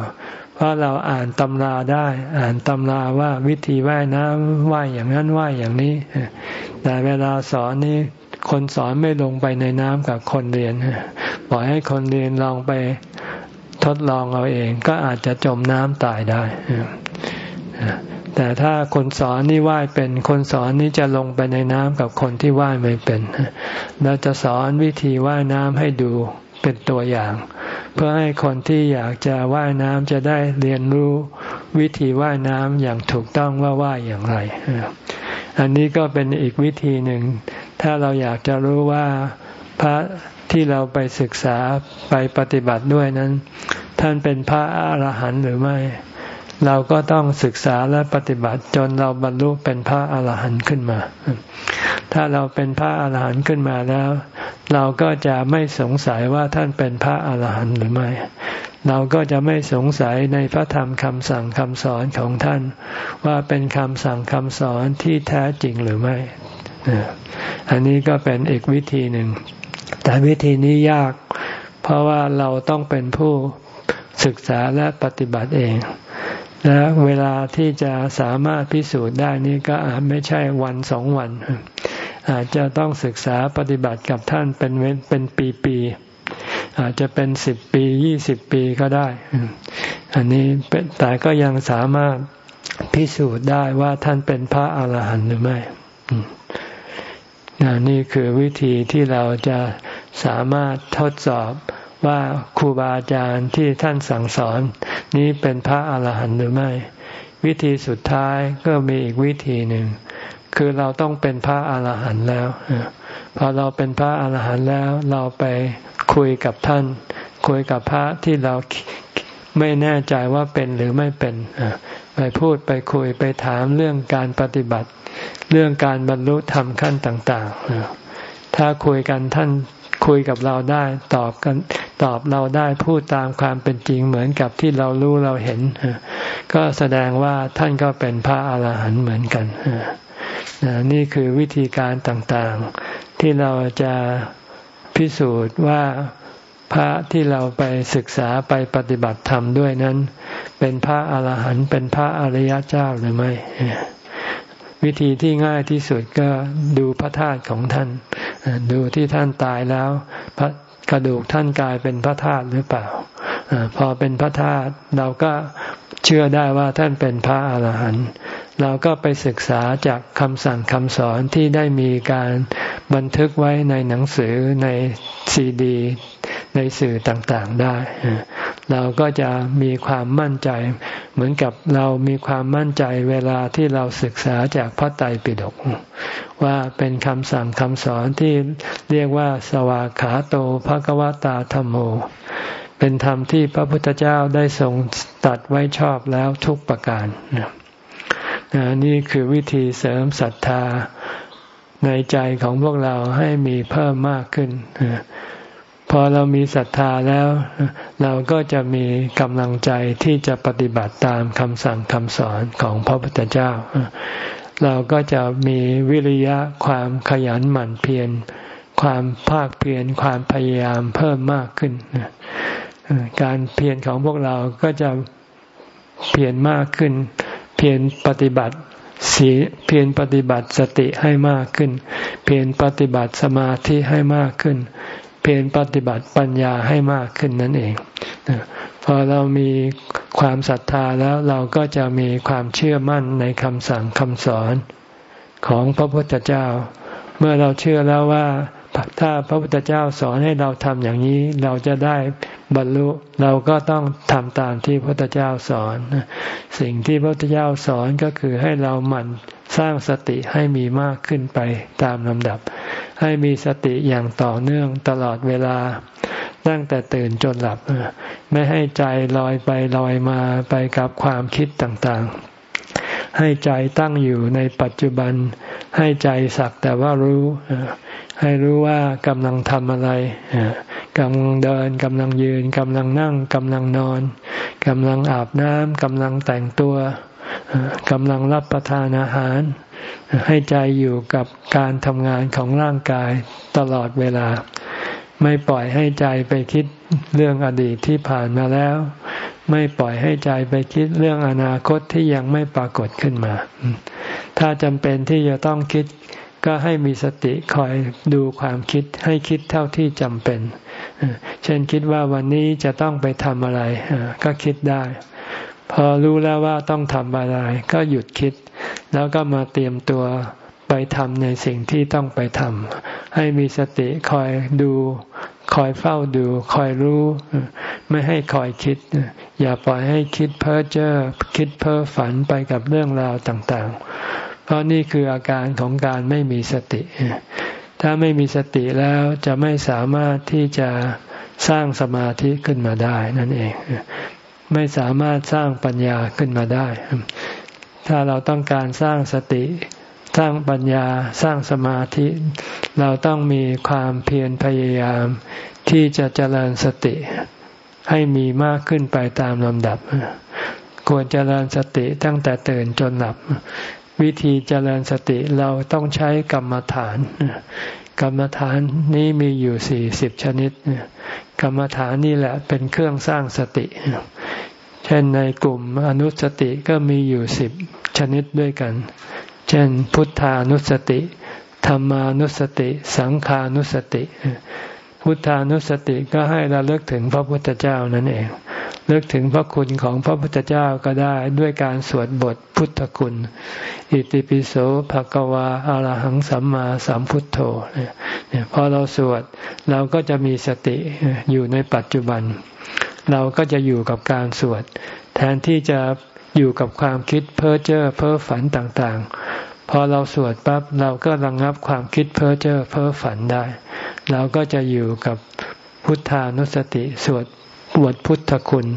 เพราะเราอ่านตำราได้ อ่านตำราว่าวิธีว่ายน้ำว่ายอย่างนั้นว่ายอย่างนี้ แต่เวลาสอนนี่คนสอนไม่ลงไปในน้ำกับคนเรียนปล่อยให้คนเรียนลองไปทดลองเอาเอง ก็อาจจะจมน้ำตายได้แต่ถ้าคนสอนนี่ว่ายเป็นคนสอนนี่จะลงไปในน้ำกับคนที่ว่ายไม่เป็นเราจะสอนวิธีว่ายน้ำให้ดูเป็นตัวอย่าง พื่อให้คนที่อยากจะว่ายน้ำจะได้เรียนรู้วิธีว่ายน้ำอย่างถูกต้องว่าว่ายอย่างไร อันนี้ก็เป็นอีกวิธีหนึ่ง ถ้าเราอยากจะรู้ว่าพระที่เราไปศึกษาไปปฏิบัติด้วยนั้น ท่านเป็นพระอรหันต์หรือไม่ เราก็ต้องศึกษาและปฏิบัติจนเราบรรลุเป็นพระอรหันต์ขึ้นมา ถ้าเราเป็นพระอรหันต์ขึ้นมาแล้ว เราก็จะไม่สงสัยว่าท่านเป็นพระอรหันต์หรือไม่ เราก็จะไม่สงสัยในพระธรรมคำสั่งคำสอนของท่าน ว่าเป็นคำสั่งคำสอนที่แท้จริงหรือไม่ อันนี้ก็เป็นอีกวิธีหนึ่ง แต่วิธีนี้ยาก เพราะว่าเราต้องเป็นผู้ศึกษาและปฏิบัติเอง และเวลาที่จะสามารถพิสูจน์ได้นี้ก็อาจไม่ใช่วันสองวัน อาจจะต้องศึกษาปฏิบัติกับท่านเป็นเว้นเป็นปีๆอาจจะเป็นสิบปียี่สิบปีก็ได้ อันนี้แต่ก็ยังสามารถพิสูจน์ได้ว่าท่านเป็นพระอาหารหันต์หรือไม่นี่คือวิธีที่เราจะสามารถทดสอบว่าครูบาอาจารย์ที่ท่านสั่งสอน นี้เป็นพระอาหารหันต์หรือไม่ วิธีสุดท้ายก็มีอีกวิธีหนึ่ง คือเราต้องเป็นพระอาหารหันต์แล้วพอเราเป็นพระอาหารหันต์แล้ว เราไปคุยกับท่าน คุยกับพระที่เราไม่แน่ใจว่าเป็นหรือไม่เป็นไปพูดไปคุยไปถามเรื่องการปฏิบัติ เรื่องการบรรลุธรรมขั้นต่าง ๆ ถ้าคุยกันท่านคุยกับเราได้ตอบกันตอบเราได้พูดตามความเป็นจริงเหมือนกับที่เรารู้เราเห็น ก็แสดงว่าท่านก็เป็นพระอาหารหันต์เหมือนกัน นี่คือวิธีการต่างๆ ที่เราจะพิสูจน์ว่าพระที่เราไปศึกษาไปปฏิบัติธรรมด้วยนั้น เป็นพระอาหารหันต์เป็นพระอริยเจ้าหรือไม่ วิธีที่ง่ายที่สุดก็ดูพระธาตุของท่าน ดูที่ท่านตายแล้วพระกระดูกท่านกลายเป็นพระธาตุหรือเปล่าอพอเป็นพระธาตุเราก็เชื่อได้ว่าท่านเป็นพระอาหารหันต์ เราก็ไปศึกษาจากคำสั่งคำสอนที่ได้มีการบันทึกไว้ในหนังสือในซีดี ในสื่อต่างๆได้ เราก็จะมีความมั่นใจ เหมือนกับเรามีความมั่นใจเวลาที่เราศึกษาจากพระไตรปิฎกว่าเป็นคำสั่งคำสอนที่เรียกว่า สวากขาโตภควตาธรรมโมเป็นธรรมที่พระพุทธเจ้าได้ทรงตัดไว้ชอบแล้วทุกประการนี่ นี่คือวิธีเสริมศรัทธาในใจของพวกเราให้มีเพิ่มมากขึ้น พอเรามีศรัทธาแล้ว เราก็จะมีกำลังใจที่จะปฏิบัติตามคำสั่งคำสอนของพระพุทธเจ้า เราก็จะมีวิริยะความขยันหมั่นเพียรความภาคเพียรความพยายามเพิ่มมากขึ้น การเพียรของพวกเราก็จะเพียรมากขึ้น เพียรปฏิบัติสีเพียรปฏิบัติสติให้มากขึ้น เพียรปฏิบัติสมาธิให้มากขึ้น เพียรปฏิบัติปัญญาให้มากขึ้นนั่นเองพอเรามีความศรัทธาแล้วเราก็จะมีความเชื่อมั่นในคำสั่งคำสอนของพระพุทธเจ้า เมื่อเราเชื่อแล้วว่า ถ้าพระพุทธเจ้าสอนให้เราทำอย่างนี้เราจะได้บรรลุเราก็ต้องทำตามที่พระพุทธเจ้าสอน สิ่งที่พระพุทธเจ้าสอนก็คือให้เราหมั่นสร้างสติให้มีมากขึ้นไปตามลำดับ ให้มีสติอย่างต่อเนื่องตลอดเวลาตั้งแต่ตื่นจนหลับ ไม่ให้ใจลอยไปลอยมาไปกับความคิดต่าง ให้ใจตั้งอยู่ในปัจจุบัน ให้ใจสักแต่ว่ารู้ ให้รู้ว่ากำลังทำอะไรกำลังเดินกำลังยืนกำลังนั่งกำลังนอนกำลังอาบน้ำกำลังแต่งตัวกำลังรับประทานอาหาร ให้ใจอยู่กับการทำงานของร่างกายตลอดเวลา ไม่ปล่อยให้ใจไปคิดเรื่องอดีตที่ผ่านมาแล้ว ไม่ปล่อยให้ใจไปคิดเรื่องอนาคตที่ยังไม่ปรากฏขึ้นมา ถ้าจำเป็นที่จะต้องคิดก็ให้มีสติคอยดูความคิดให้คิดเท่าที่จำเป็น เช่นคิดว่าวันนี้จะต้องไปทำอะไร ก็คิดได้ พอรู้แล้วว่าต้องทำอะไร ก็หยุดคิด แล้วก็มาเตรียมตัวไปทำในสิ่งที่ต้องไปทำให้มีสติคอยดู คอยเฝ้าดู คอยรู้ ไม่ให้คอยคิด อย่าปล่อยให้คิดเพ้อเจ้อคิดเพ้อฝันไปกับเรื่องราวต่างๆ เพราะนี่คืออาการของการไม่มีสติ ถ้าไม่มีสติแล้วจะไม่สามารถที่จะสร้างสมาธิขึ้นมาได้นั่นเอง ไม่สามารถสร้างปัญญาขึ้นมาได้ ถ้าเราต้องการสร้างสติ สร้างปัญญาสร้างสมาธิ เราต้องมีความเพียรพยายามที่จะเจริญสติ ให้มีมากขึ้นไปตามลำดับ ควรเจริญสติตั้งแต่ตื่นจนหลับ วิธีเจริญสติเราต้องใช้กรรมฐาน กรรมฐานนี้มีอยู่สี่สิบชนิด กรรมฐานนี่แหละเป็นเครื่องสร้างสติ เช่นในกลุ่มอนุสติก็มีอยู่สิบชนิดด้วยกัน เช่น พุทธานุสติธรรมานุสติ สังขานุสติ พุทธานุสติก็ให้เราเลิกถึงพระพุทธเจ้านั่นเองเลิกถึงพระคุณของพระพุทธเจ้าก็ได้ด้วยการสวดบทพุทธคุณ อิติปิโสภะกวาอารหังสัมมาสัมพุทโธเนี่ยพอเราสวดเราก็จะมีสติอยู่ในปัจจุบัน เราก็จะอยู่กับการสวด แทนที่จะอยู่กับความคิดเพ้อเจ้อเพ้อฝันต่างๆ พอเราสวดปั๊บเราก็ระงงับความคิดเพ้อเจ้อเพ้อฝันได้ เราก็จะอยู่กับพุทธานุสติสวดบทพุทธคุณ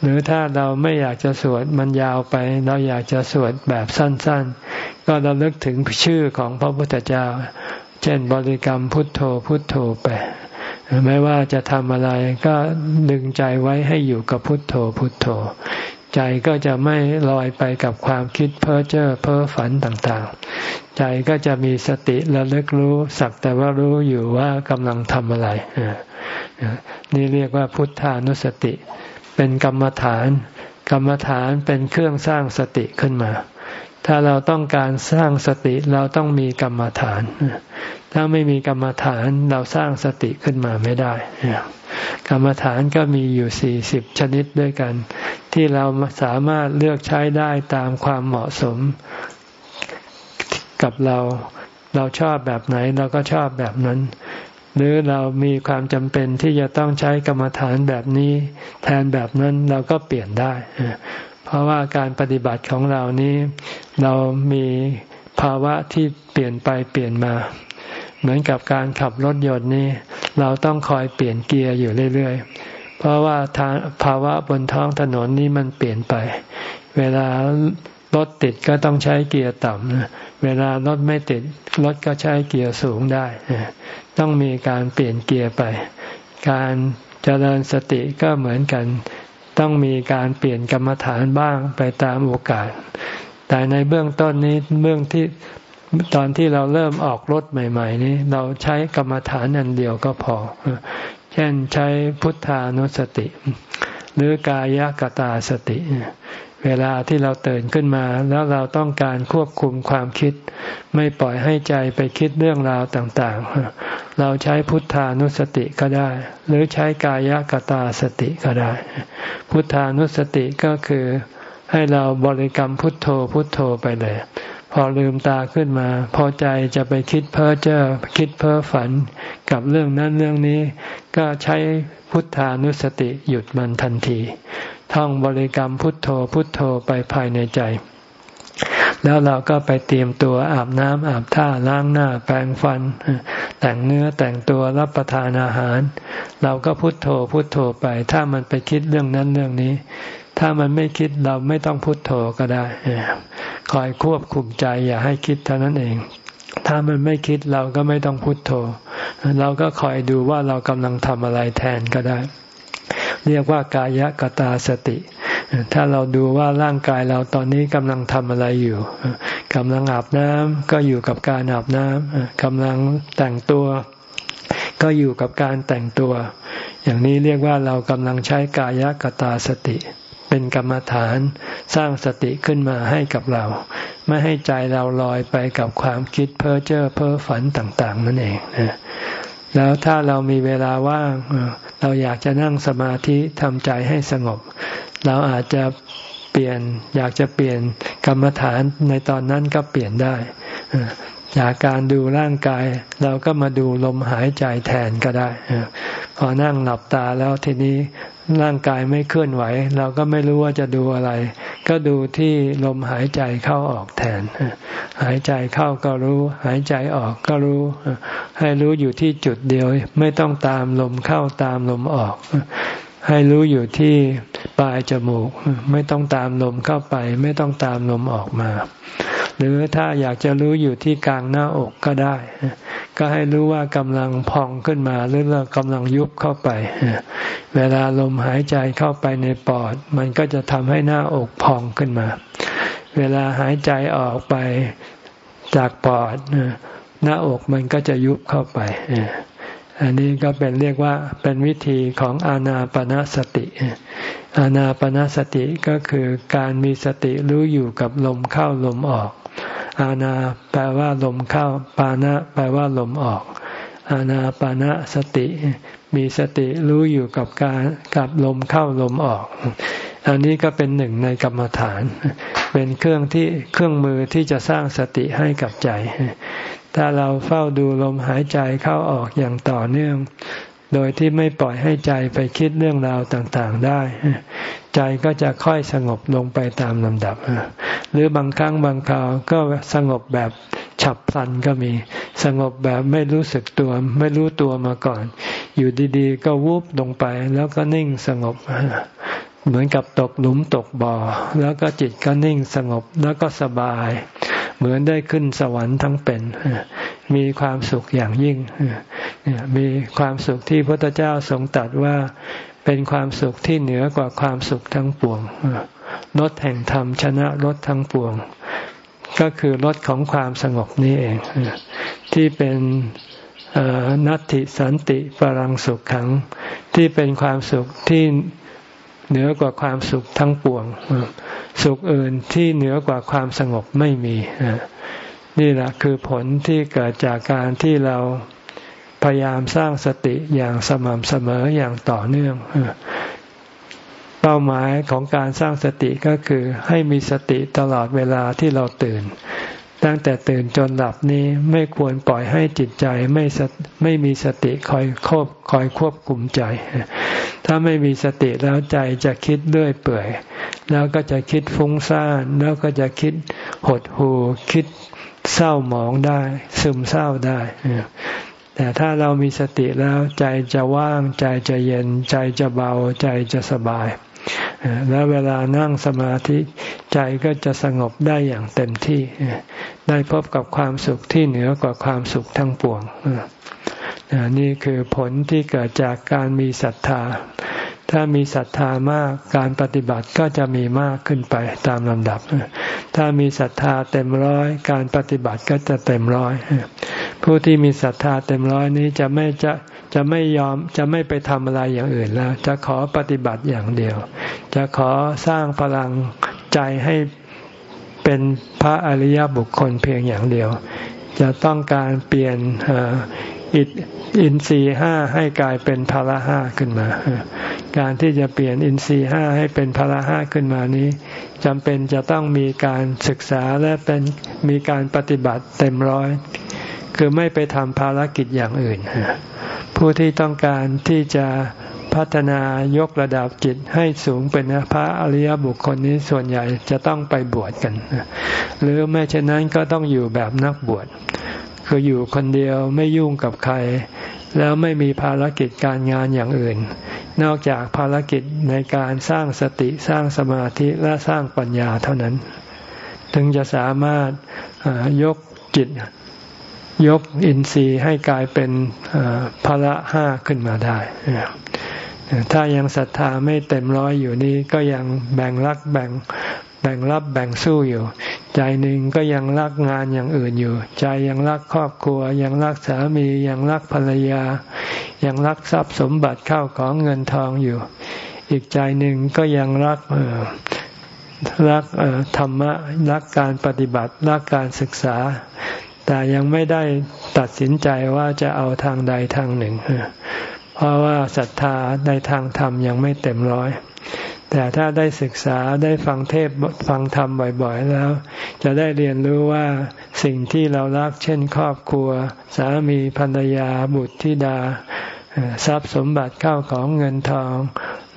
หรือถ้าเราไม่อยากจะสวดมันยาวไป เราอยากจะสวดแบบสั้น ๆ ก็เราเลิกถึงชื่อของพระพุทธเจ้า เช่นบริกรรมพุทโธพุทโธไปไม่ว่าจะทำอะไรก็ดึงใจไว้ให้อยู่กับพุทโธพุทโธ ใจก็จะไม่ลอยไปกับความคิดเพ้อเจ้อเพ้อฝันต่างๆ ใจก็จะมีสติระลึกรู้สักแต่ว่ารู้อยู่ว่ากำลังทำอะไร นี่เรียกว่าพุทธานุสติ เป็นกรรมฐาน กรรมฐานเป็นเครื่องสร้างสติขึ้นมา ถ้าเราต้องการสร้างสติเราต้องมีกรรมฐาน ถ้าไม่มีกรรมฐานเราสร้างสติขึ้นมาไม่ได้ กรรมฐานก็มีอยู่สี่สิบชนิดด้วยกัน ที่เราสามารถเลือกใช้ได้ตามความเหมาะสมกับเรา เราชอบแบบไหนเราก็ชอบแบบนั้น หรือเรามีความจำเป็นที่จะต้องใช้กรรมฐานแบบนี้ แทนแบบนั้นเราก็เปลี่ยนได้ เพราะว่าการปฏิบัติของเรานี้ เรามีภาวะที่เปลี่ยนไปเปลี่ยนมา เหมือนกับการขับรถยนต์นี่เราต้องคอยเปลี่ยนเกียร์อยู่เรื่อยๆ เพราะว่าภาวะบนท้องถนนนี้มันเปลี่ยนไป เวลารถติดก็ต้องใช้เกียร์ต่ำเวลารถไม่ติดรถก็ใช้เกียร์สูงได้ ต้องมีการเปลี่ยนเกียร์ไป การเจริญสติก็เหมือนกัน ต้องมีการเปลี่ยนกรรมฐานบ้างไปตามโอกาส แต่ในเบื้องต้นนี้เบื้องที่ ตอนที่เราเริ่มออกรถใหม่ ๆ นี้ เราใช้กรรมฐานอันเดียวก็พอ เช่นใช้พุทธานุสติ หรือกายกตาสติ เวลาที่เราตื่นขึ้นมา แล้วเราต้องการควบคุมความคิด ไม่ปล่อยให้ใจไปคิดเรื่องราวต่างๆ เราใช้พุทธานุสติก็ได้ หรือใช้กายกตาสติก็ได้ พุทธานุสติก็คือให้เราบริกรรมพุทโธพุทโธไปเลย พอลืมตาขึ้นมา พอใจจะไปคิดเพ้อเจ้อคิดเพ้อฝันกับเรื่องนั้นเรื่องนี้ ก็ใช้พุทธานุสติหยุดมันทันที ท่องบริกรรมพุทโธพุทโธไปภายในใจ แล้วเราก็ไปเตรียมตัวอาบน้ำอาบท่าล้างหน้าแปรงฟัน แต่งเนื้อแต่งตัวรับประทานอาหาร เราก็พุทโธพุทโธไป ถ้ามันไปคิดเรื่องนั้นเรื่องนี้ ถ้ามันไม่คิดเราไม่ต้องพุทโธก็ได้คอยควบคุมใจอย่าให้คิดเท่านั้นเอง ถ้ามันไม่คิดเราก็ไม่ต้องพุโทโธ เราก็คอยดูว่าเรากำลังทำอะไรแทนก็ได้ เรียกว่ากายกตาสติ ถ้าเราดูว่าร่างกายเราตอนนี้กำลังทำอะไรอยู่กำลังอาบน้ำก็อยู่กับการอาบน้ำกำลังแต่งตัวก็อยู่กับการแต่งตัว อย่างนี้เรียกว่าเรากำลังใช้กายกตาสติ เป็นกรรมฐานสร้างสติขึ้นมาให้กับเรา ไม่ให้ใจเราลอยไปกับความคิดเพ้อเจ้อเพ้อฝันต่าง ๆ นั่นเองแล้วถ้าเรามีเวลาว่าง เราอยากจะนั่งสมาธิทำใจให้สงบ เราอาจจะเปลี่ยนอยากจะเปลี่ยนกรรมฐานในตอนนั้นก็เปลี่ยนได้ จากการดูร่างกาย เราก็มาดูลมหายใจแทนก็ได้พอนั่งหลับตาแล้วทีนี้ร่างกายไม่เคลื่อนไหว เราก็ไม่รู้ว่าจะดูอะไร ก็ดูที่ลมหายใจเข้าออกแทน หายใจเข้าก็รู้ หายใจออกก็รู้ ให้รู้อยู่ที่จุดเดียว ไม่ต้องตามลมเข้าตามลมออก ให้รู้อยู่ที่ปลายจมูก ไม่ต้องตามลมเข้าไป ไม่ต้องตามลมออกมา หรือถ้าอยากจะรู้อยู่ที่กลางหน้าอกก็ได้ ก็ให้รู้ว่ากำลังพองขึ้นมา หรือเรากำลังยุบเข้าไป เวลาลมหายใจเข้าไปในปอด มันก็จะทำให้หน้าอกพองขึ้นมา เวลาหายใจออกไปจากปอดหน้าอกมันก็จะยุบเข้าไป อันนี้ก็เป็นเรียกว่าเป็นวิธีของอานาปนาสติ อานาปนาสติก็คือการมีสติรู้อยู่กับลมเข้าลมออก อานาแปลว่าลมเข้า ปานะแปลว่าลมออก อานาปานะสติ มีสติรู้อยู่กับการกับลมเข้าลมออก อันนี้ก็เป็นหนึ่งในกรรมฐาน เป็นเครื่องที่เครื่องมือที่จะสร้างสติให้กับใจ ถ้าเราเฝ้าดูลมหายใจเข้าออกอย่างต่อเนื่อง โดยที่ไม่ปล่อยให้ใจไปคิดเรื่องราวต่างๆได้ ใจก็จะค่อยสงบลงไปตามลำดับ หรือบางครั้งบางคราวก็สงบแบบฉับพลันก็มี สงบแบบไม่รู้สึกตัว ไม่รู้ตัวมาก่อน อยู่ดีๆ ก็วูบลงไปแล้วก็นิ่งสงบ เหมือนกับตกหลุมตกบ่อ แล้วก็จิตก็นิ่งสงบแล้วก็สบาย เหมือนได้ขึ้นสวรรค์ทั้งเป็น มีความสุขอย่างยิ่ง มีความสุขที่พระพุทธเจ้าทรงตรัสว่าเป็นความสุขที่เหนือกว่าความสุขทั้งปวงรถแห่งธรรมชนะรถทั้งปวง ก็คือรถของความสงบนี้เอง ที่เป็นนัตติสันติปรังสุขขัง ที่เป็นความสุขที่เหนือกว่าความสุขทั้งปวง สุขอื่นที่เหนือกว่าความสงบไม่มี นี่แหละคือผลที่เกิดจากการที่เราพยายามสร้างสติอย่างสม่ำเสมออย่างต่อเนื่อง เป้าหมายของการสร้างสติก็คือให้มีสติตลอดเวลาที่เราตื่น ตั้งแต่ตื่นจนหลับนี้ไม่ควรปล่อยให้จิตใจไม่ไม่มีสติคอยควบคอยควบคุมใจ ถ้าไม่มีสติแล้วใจจะคิดเรื่อยเปื่อย แล้วก็จะคิดฟุ้งซ่านแล้วก็จะคิดหดหู่คิด เศร้าหมองได้ ซึมเศร้าได้แต่ถ้าเรามีสติแล้วใจจะว่าง ใจจะเย็น ใจจะเบา ใจจะสบาย แล้วเวลานั่งสมาธิใจก็จะสงบได้อย่างเต็มที่ ได้พบกับความสุขที่เหนือกว่าความสุขทั้งปวงนี่คือผลที่เกิดจากการมีศรัทธา ถ้ามีศรัทธามากการปฏิบัติก็จะมีมากขึ้นไปตามลำดับ ถ้ามีศรัทธาเต็มร้อย การปฏิบัติก็จะเต็มร้อย ผู้ที่มีศรัทธาเต็มร้อยนี้จะไม่จะจะไม่ยอมจะไม่ไปทำอะไรอย่างอื่นแล้ว จะขอปฏิบัติอย่างเดียว จะขอสร้างพลังใจให้เป็นพระอริยบุคคลเพียงอย่างเดียว จะต้องการเปลี่ยน อินทรีห้าให้กลายเป็นพละห้าขึ้นมา การที่จะเปลี่ยนอินทรีห้าให้เป็นพละห้าขึ้นมานี้จำเป็นจะต้องมีการศึกษาและเป็นมีการปฏิบัติเต็มร้อย คือไม่ไปทำภารกิจอย่างอื่น ผู้ที่ต้องการที่จะพัฒนายกระดับจิตให้สูงเป็นพระอริยบุคคลนี้ส่วนใหญ่จะต้องไปบวชกัน หรือไม่เช่นนั้นก็ต้องอยู่แบบนักบวช คืออยู่คนเดียวไม่ยุ่งกับใคร แล้วไม่มีภารกิจการงานอย่างอื่น นอกจากภารกิจในการสร้างสติสร้างสมาธิและสร้างปัญญาเท่านั้น ถึงจะสามารถยกจิตยกอินทรีย์ให้กลายเป็นพละห้าขึ้นมาได้ ถ้ายังศรัทธาไม่เต็มร้อยอยู่นี้ก็ยังแบ่งรักแบ่ง แบ่งรับแบ่งสู้อยู่ ใจหนึ่งก็ยังรักงานอย่างอื่นอยู่ ใจยังรักครอบครัว ยังรักสามียังรักภรรยา ยังรักทรัพย์สมบัติเข้าของเงินทองอยู่ อีกใจหนึ่งก็ยังรักรักธรรมะรักการปฏิบัติรักการศึกษา แต่ยังไม่ได้ตัดสินใจว่าจะเอาทางใดทางหนึ่ง เพราะว่าศรัทธาในทางธรรมยังไม่เต็มร้อย แต่ถ้าได้ศึกษาได้ฟังเทศฟังธรรมบ่อยๆแล้ว จะได้เรียนรู้ว่าสิ่งที่เรารักเช่นครอบครัว สามีภรรยาบุตรธิดา ทรัพย์สมบัติเข้าของเงินทอง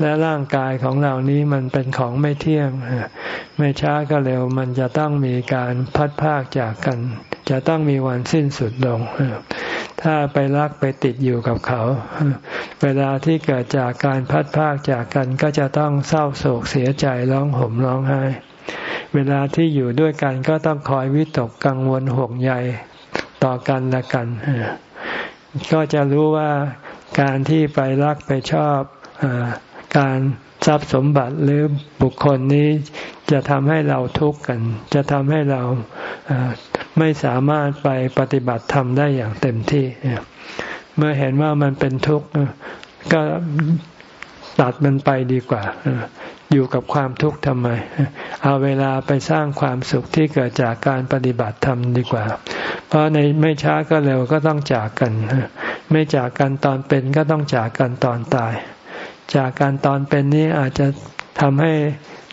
และร่างกายของเรานี้มันเป็นของไม่เที่ยง ไม่ช้าก็เร็วมันจะต้องมีการพัดพากจากกัน จะต้องมีวันสิ้นสุดลง ถ้าไปรักไปติดอยู่กับเขา เวลาที่เกิดจากการพัดพากจากกันก็จะต้องเศร้าโศกเสียใจร้องห่มร้องไห้ เวลาที่อยู่ด้วยกันก็ต้องคอยวิตกกังวลห่วงใยต่อกันและกัน ก็จะรู้ว่าการที่ไปรักไปชอบการ ทรัพย์สมบัติหรือบุคคลนี้จะทำให้เราทุกข์กัน จะทำให้เราไม่สามารถไปปฏิบัติธรรมได้อย่างเต็มที่ เมื่อเห็นว่ามันเป็นทุกข์ก็ตัดมันไปดีกว่าอยู่กับความทุกข์ทำไม เอาเวลาไปสร้างความสุขที่เกิดจากการปฏิบัติธรรมดีกว่า เพราะในไม่ช้าก็เร็วก็ต้องจากกัน ไม่จากกันตอนเป็นก็ต้องจากกันตอนตาย จากการตอนเป็นนี้อาจจะทำให้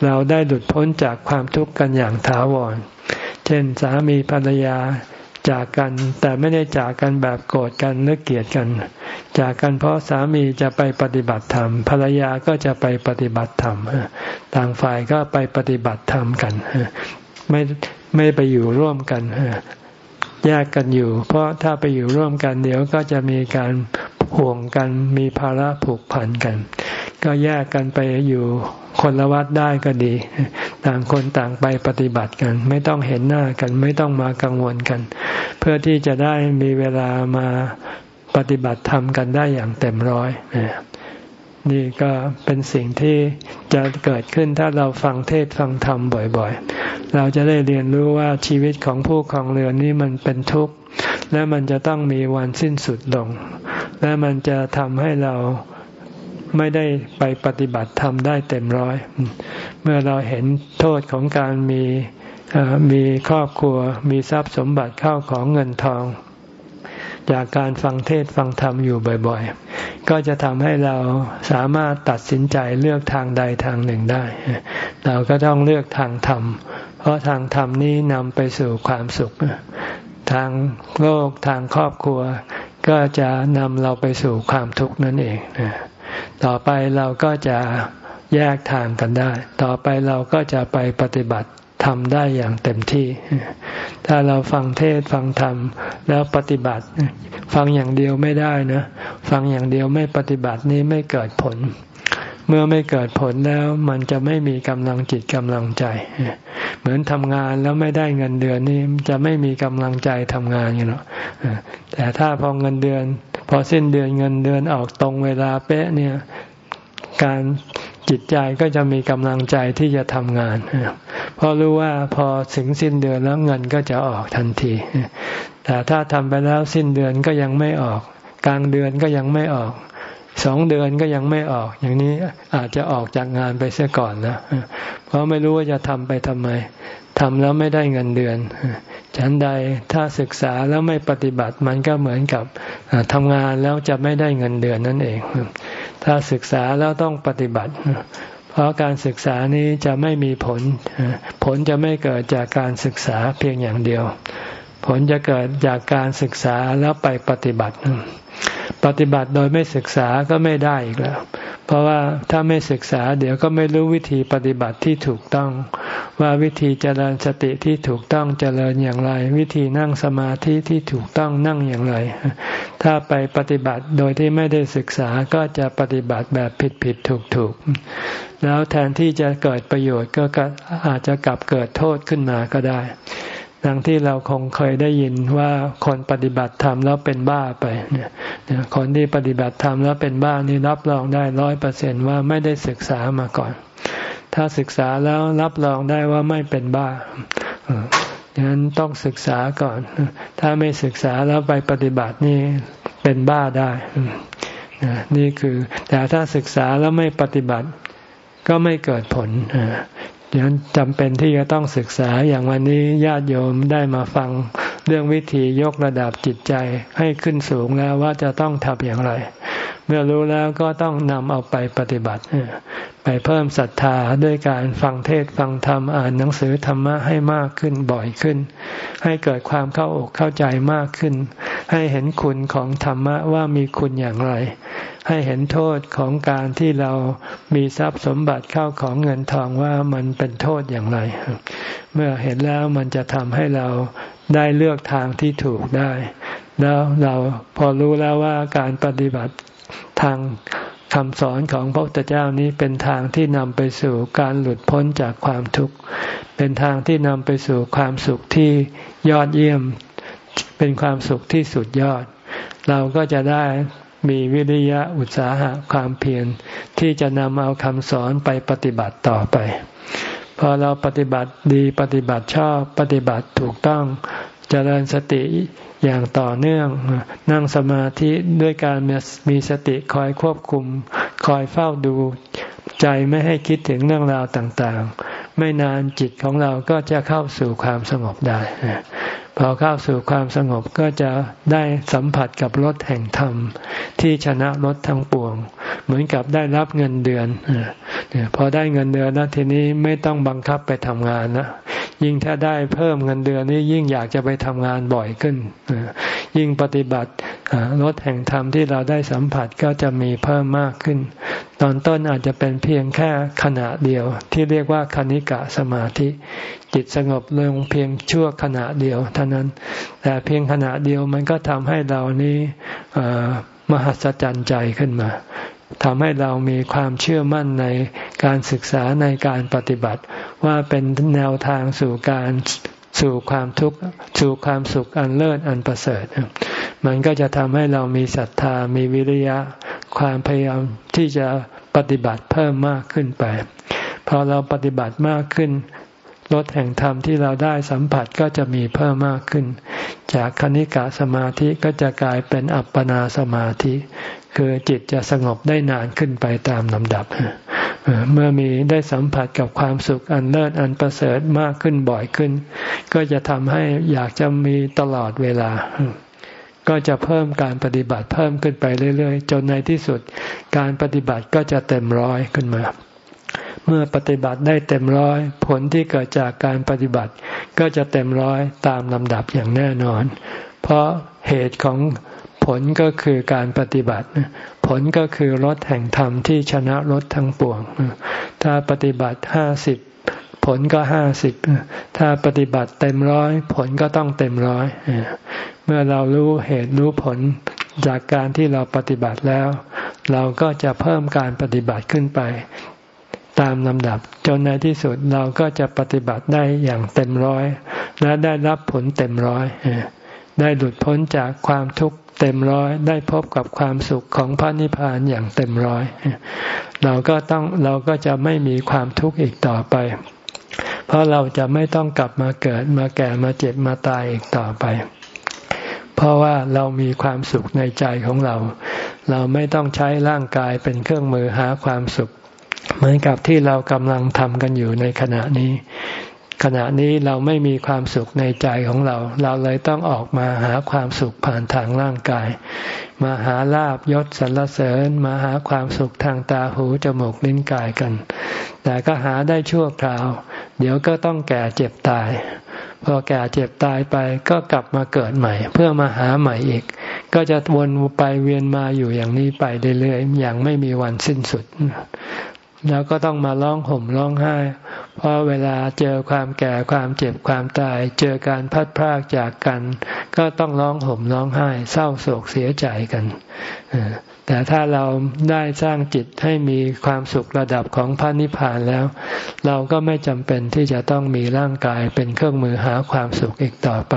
เราได้หลุดพ้นจากความทุกข์กันอย่างถาวร เช่นสามีภรรยาจากกันแต่ไม่ได้จากกันแบบโกรธกันหรือเกลียดกัน จากกันเพราะสามีจะไปปฏิบัติธรรมภรรยาก็จะไปปฏิบัติธรรมต่างฝ่ายก็ไปปฏิบัติธรรมกันไม่ไม่ไปอยู่ร่วมกันแยกกันอยู่ เพราะถ้าไปอยู่ร่วมกันเดี๋ยวก็จะมีการ ห่วงกันมีภาระผูกพันกัน ก็แยกกันไปอยู่คนละวัดได้ก็ดี ต่างคนต่างไปปฏิบัติกัน ไม่ต้องเห็นหน้ากันไม่ต้องมากังวลกัน เพื่อที่จะได้มีเวลามาปฏิบัติธรรมกันได้อย่างเต็มร้อยนี่ก็เป็นสิ่งที่จะเกิดขึ้นถ้าเราฟังเทศฟังธรรมบ่อยๆ เราจะได้เรียนรู้ว่าชีวิตของผู้ครองเรือนนี้มันเป็นทุกข์ และมันจะต้องมีวันสิ้นสุดลง และมันจะทำให้เราไม่ได้ไปปฏิบัติธรรมได้เต็มร้อย เมื่อเราเห็นโทษของการมีมีครอบครัว มีทรัพย์สมบัติเข้าของเงินทอง จากการฟังเทศฟังธรรมอยู่บ่อยๆ ก็จะทำให้เราสามารถตัดสินใจเลือกทางใดทางหนึ่งได้ เราก็ต้องเลือกทางธรรม เพราะทางธรรมนี้นำไปสู่ความสุข ทางโลกทางครอบครัว ก็จะนำเราไปสู่ความทุกข์นั่นเองต่อไปเราก็จะแยกทางกันได้ ต่อไปเราก็จะไปปฏิบัติทำได้อย่างเต็มที่ ถ้าเราฟังเทศฟังธรรมแล้วปฏิบัติ ฟังอย่างเดียวไม่ได้นะ ฟังอย่างเดียวไม่ปฏิบัตินี้ไม่เกิดผล เมื่อไม่เกิดผลแล้วมันจะไม่มีกำลังจิตกำลังใจ เหมือนทำงานแล้วไม่ได้เงินเดือนนี่จะไม่มีกำลังใจทำงานอยู่หรอกแต่ถ้าพอเงินเดือน พอสิ้นเดือนเงินเดือนออกตรงเวลาเป๊ะเนี่ยการจิตใจก็จะมีกำลังใจที่จะทำงาน เพราะรู้ว่าพอถึงสิ้นเดือนแล้วเงินก็จะออกทันที แต่ถ้าทำไปแล้วสิ้นเดือนก็ยังไม่ออก กลางเดือนก็ยังไม่ออก สองเดือนก็ยังไม่ออก อย่างนี้อาจจะออกจากงานไปเสียก่อนนะเพราะไม่รู้ว่าจะทำไปทำไมทำแล้วไม่ได้เงินเดือน ฉันใดถ้าศึกษาแล้วไม่ปฏิบัติมันก็เหมือนกับทำงานแล้วจะไม่ได้เงินเดือนนั่นเอง ถ้าศึกษาแล้วต้องปฏิบัติ เพราะการศึกษานี้จะไม่มีผล ผลจะไม่เกิดจากการศึกษาเพียงอย่างเดียว ผลจะเกิดจากการศึกษาแล้วไปปฏิบัติ ปฏิบัติโดยไม่ศึกษาก็ไม่ได้อีกแล้ว เพราะว่าถ้าไม่ศึกษาเดี๋ยวก็ไม่รู้วิธีปฏิบัติที่ถูกต้อง ว่าวิธีเจริญสติที่ถูกต้องเจริญอย่างไร วิธีนั่งสมาธิที่ถูกต้องนั่งอย่างไร ถ้าไปปฏิบัติโดยที่ไม่ได้ศึกษาก็จะปฏิบัติแบบผิดผิดถูกถูกแล้วแทนที่จะเกิดประโยชน์ก็อาจจะกลับเกิดโทษขึ้นมาก็ได้ ดังที่เราคงเคยได้ยินว่าคนปฏิบัติธรรมแล้วเป็นบ้าไปเนี่ยคนที่ปฏิบัติธรรมแล้วเป็นบ้านี่รับรองได้ร้อยเปอร์เซนว่าไม่ได้ศึกษามาก่อน ถ้าศึกษาแล้วรับรองได้ว่าไม่เป็นบ้าดังนั้นต้องศึกษาก่อน ถ้าไม่ศึกษาแล้วไปปฏิบัตินี่เป็นบ้าได้นี่คือ แต่ถ้าศึกษาแล้วไม่ปฏิบัติก็ไม่เกิดผล ดังนั้นจำเป็นที่จะต้องศึกษาอย่างวันนี้ญาติโยมได้มาฟังเรื่องวิธียกระดับจิตใจให้ขึ้นสูงแล้วว่าจะต้องทำอย่างไร เมื่อรู้แล้วก็ต้องนำเอาไปปฏิบัติ ไปเพิ่มศรัทธาด้วยการฟังเทศฟังธรรมอ่านหนังสือธรรมะให้มากขึ้นบ่อยขึ้น ให้เกิดความเข้าอกเข้าใจมากขึ้น ให้เห็นคุณของธรรมะว่ามีคุณอย่างไร ให้เห็นโทษของการที่เรามีทรัพย์สมบัติเข้าของเงินทองว่ามันเป็นโทษอย่างไร เมื่อเห็นแล้วมันจะทำให้เราได้เลือกทางที่ถูกได้แล้วเราพอรู้แล้วว่าการปฏิบัติ ทางคำสอนของพระพุทธเจ้านี้เป็นทางที่นำไปสู่การหลุดพ้นจากความทุกข์ เป็นทางที่นำไปสู่ความสุขที่ยอดเยี่ยม เป็นความสุขที่สุดยอด เราก็จะได้มีวิริยะอุตสาหะความเพียรที่จะนำเอาคำสอนไปปฏิบัติต่อไป พอเราปฏิบัติดีปฏิบัติชอบปฏิบัติถูกต้อง เจริญสติอย่างต่อเนื่อง นั่งสมาธิด้วยการมีสติคอยควบคุม คอยเฝ้าดูใจไม่ให้คิดถึงเรื่องราวต่างๆ ไม่นานจิตของเราก็จะเข้าสู่ความสงบได้ พอเข้าสู่ความสงบก็จะได้สัมผัสกับรถแห่งธรรม ที่ชนะรถทั้งปวง เหมือนกับได้รับเงินเดือนพอได้เงินเดือนแล้วทีนี้ไม่ต้องบังคับไปทำงานนะยิ่งถ้าได้เพิ่มเงินเดือนนี้ยิ่งอยากจะไปทำงานบ่อยขึ้น ยิ่งปฏิบัติรถแห่งธรรมที่เราได้สัมผัสก็จะมีเพิ่มมากขึ้น ตอนต้นอาจจะเป็นเพียงแค่ขณะเดียวที่เรียกว่าคณิกะสมาธิจิตสงบลงเพียงชั่วขณะเดียวเท่านั้น แต่เพียงขณะเดียวมันก็ทำให้เรานี้มหัศจรรย์ใจขึ้นมาทำให้เรามีความเชื่อมั่นในการศึกษาในการปฏิบัติ ว่าเป็นแนวทางสู่การสู่ความทุกข์สู่ความสุขอันเลิศอันประเสริฐ มันก็จะทำให้เรามีศรัทธามีวิริยะ ความพยายามที่จะปฏิบัติเพิ่มมากขึ้นไป พอเราปฏิบัติมากขึ้น รสแห่งธรรมที่เราได้สัมผัสก็จะมีเพิ่มมากขึ้น จากคณิกะสมาธิก็จะกลายเป็นอัปปนาสมาธิ คือจิตจะสงบได้นานขึ้นไปตามลำดับ เมื่อมีได้สัมผัสกับความสุขอันเลิศอันประเสริฐมากขึ้นบ่อยขึ้น ก็จะทำให้อยากจะมีตลอดเวลาก็จะเพิ่มการปฏิบัติเพิ่มขึ้นไปเรื่อย ๆ จนในที่สุด การปฏิบัติก็จะเต็มร้อยขึ้นมา เมื่อปฏิบัติได้เต็มร้อย ผลที่เกิดจากการปฏิบัติ ก็จะเต็มร้อยตามลำดับอย่างแน่นอน เพราะเหตุของผลก็คือการปฏิบัติ ผลก็คือรถแห่งธรรมที่ชนะรถทั้งปวง ถ้าปฏิบัติห้าสิบผลก็ห้าสิบ ถ้าปฏิบัติเต็มร้อย ผลก็ต้องเต็มร้อย เมื่อเรารู้เหตุรู้ผลจากการที่เราปฏิบัติแล้ว เราก็จะเพิ่มการปฏิบัติขึ้นไป ตามลำดับ จนในที่สุดเราก็จะปฏิบัติได้อย่างเต็มร้อย และได้รับผลเต็มร้อย ได้หลุดพ้นจากความทุกข์เต็มร้อยได้พบกับความสุขของพระนิพพานอย่างเต็มร้อย เราก็ต้องเราก็จะไม่มีความทุกข์อีกต่อไป เพราะเราจะไม่ต้องกลับมาเกิดมาแก่มาเจ็บมาตายอีกต่อไป เพราะว่าเรามีความสุขในใจของเรา เราไม่ต้องใช้ร่างกายเป็นเครื่องมือหาความสุข เหมือนกับที่เรากำลังทำกันอยู่ในขณะนี้ ขณะนี้เราไม่มีความสุขในใจของเรา เราเลยต้องออกมาหาความสุขผ่านทางร่างกาย มาหาลาบยศสรรเสริญ มาหาความสุขทางตาหูจมูกลิ้นกายกัน แต่ก็หาได้ชั่วคราว เดี๋ยวก็ต้องแก่เจ็บตายพอแก่เจ็บตายไปก็กลับมาเกิดใหม่ เพื่อมาหาใหม่อีก ก็จะวนไปเวียนมาอยู่อย่างนี้ไปเรื่อยๆอย่างไม่มีวันสิ้นสุด แล้วก็ต้องมาร้องห่มร้องไห้ เพราะเวลาเจอความแก่ความเจ็บความตาย เจอการพัดพรากจากกัน ก็ต้องร้องห่มร้องไห้ เศร้าโศกเสียใจกัน แต่ถ้าเราได้สร้างจิตให้มีความสุขระดับของพระนิพพานแล้ว เราก็ไม่จำเป็นที่จะต้องมีร่างกายเป็นเครื่องมือหาความสุขอีกต่อไป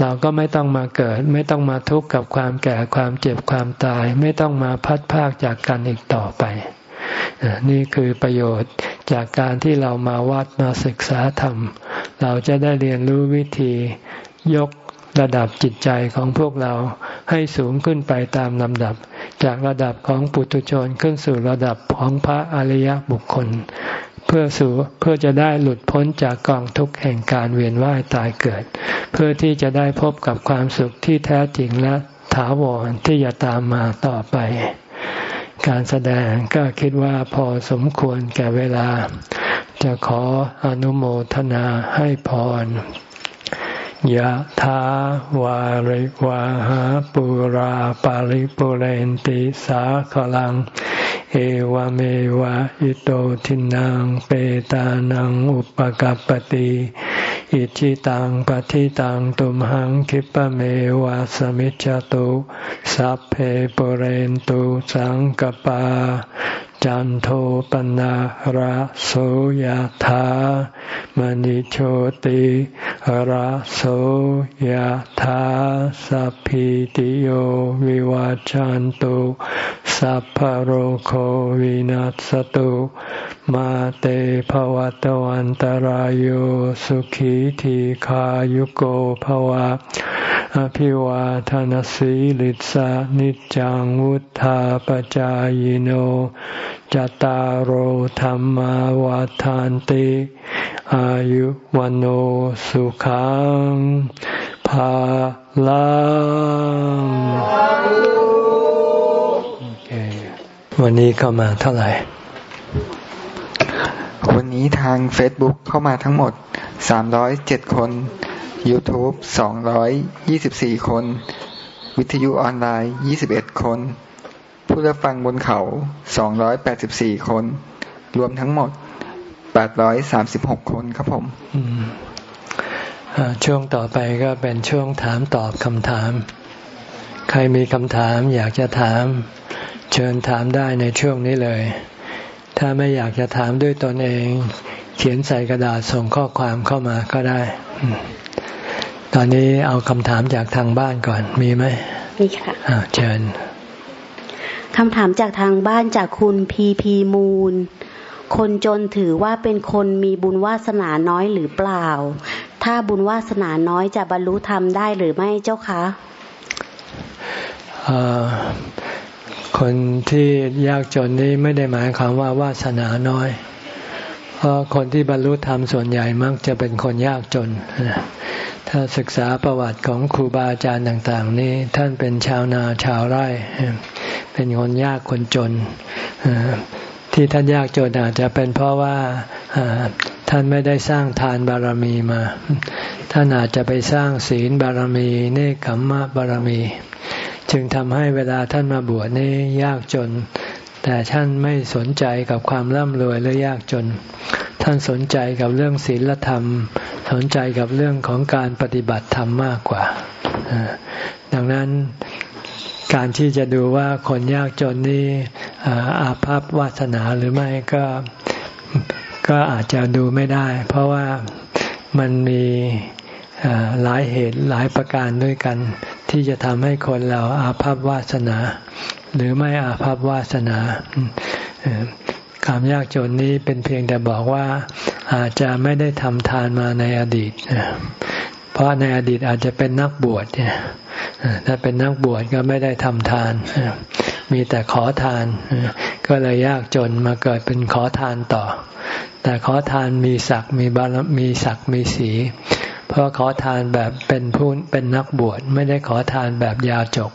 เราก็ไม่ต้องมาเกิด ไม่ต้องมาทุกข์กับความแก่ความเจ็บความตาย ไม่ต้องมาพัดพากจากกันอีกต่อไป นี่คือประโยชน์จากการที่เรามาวัดมาศึกษาธรรม เราจะได้เรียนรู้วิธียกระดับจิตใจของพวกเราให้สูงขึ้นไปตามลำดับ จากระดับของปุถุชนขึ้นสู่ระดับของพระอริยบุคคล เพื่อสู่เพื่อจะได้หลุดพ้นจากกองทุกข์แห่งการเวียนว่ายตายเกิด เพื่อที่จะได้พบกับความสุขที่แท้จริงและถาวรที่จะตามมาต่อไป การแสดงก็คิดว่าพอสมควรแก่เวลา จะขออนุโมทนาให้พรยะถาวาริวาหาปุราปาริปุเรนติสาขลัง เอวเมวะอิโตทินังเปตานังอุปกัปติอิจิตังปฏิตังตุมหังคิปะเมวะสมิจจตุสัพเพปเรนตุสังกปา จันโทปนะระโสยธามณิโชติระโสยธาสัพพิติโยวิวาจันตุสัพพโรโควินัสตุมาเตภวัตวันตารโยสุขีทีขายุโกภวะอภิวาทานสีลิสานิจังวุธาปจายโนจตารโหธรรมวาทานติ อายุวันโอสุขังภาลังวันนี้เข้ามาเท่าไหร่ วันนี้ทาง Facebook เข้ามาทั้งหมด 307 คน YouTube 224 คน วิทยุออนไลน์ 21 คน ผู้รับฟังบนเขา 284 คน รวมทั้งหมด 836 คนครับผมช่วงต่อไปก็เป็นช่วงถามตอบคำถาม ใครมีคำถามอยากจะถาม เชิญถามได้ในช่วงนี้เลย ถ้าไม่อยากจะถามด้วยตนเอง เขียนใส่กระดาษส่งข้อความเข้ามาก็ได้ ตอนนี้เอาคำถามจากทางบ้านก่อนมีไหมมีค่ะอ่าเชิญ คำถามจากทางบ้านจากคุณพีพีมูล คนจนถือว่าเป็นคนมีบุญวาสนาน้อยหรือเปล่า ถ้าบุญวาสนาน้อยจะบรรลุธรรมได้หรือไม่เจ้าคะคนที่ยากจนนี้ไม่ได้หมายความว่าวาสนาน้อย เพราะคนที่บรรลุธรรมส่วนใหญ่มักจะเป็นคนยากจน ถ้าศึกษาประวัติของครูบาอาจารย์ต่าง ๆ นี้ ท่านเป็นชาวนาชาวไร่ เป็นคนยากคนจน ที่ท่านยากจนอาจจะเป็นเพราะว่าท่านไม่ได้สร้างทานบารมีมา ท่านอาจจะไปสร้างศีลบารมี เนคขมมะบารมี จึงทำให้เวลาท่านมาบวชนี่ยากจน แต่ท่านไม่สนใจกับความร่ำรวยหรือยากจน ท่านสนใจกับเรื่องศีลธรรม สนใจกับเรื่องของการปฏิบัติธรรมมากกว่า ดังนั้นการที่จะดูว่าคนยากจนนี้อาภัพวาสนาหรือไม่ก็ก็อาจจะดูไม่ได้ เพราะว่ามันมี หลายเหตุหลายประการด้วยกัน ที่จะทำให้คนเราอาภัพวาสนา หรือไม่อาภัพวาสนาความยากจนนี้เป็นเพียงแต่บอกว่าอาจจะไม่ได้ทำทานมาในอดีต เพราะในอดีตอาจจะเป็นนักบวชถ้าเป็นนักบวชก็ไม่ได้ทำทาน มีแต่ขอทาน ก็เลยยากจนมาเกิดเป็นขอทานต่อ แต่ขอทานมีศักดิ์มีบารมีศักดิ์มีสี เพราะขอทานแบบเป็นผู้เป็นนักบวชไม่ได้ขอทานแบบยาจก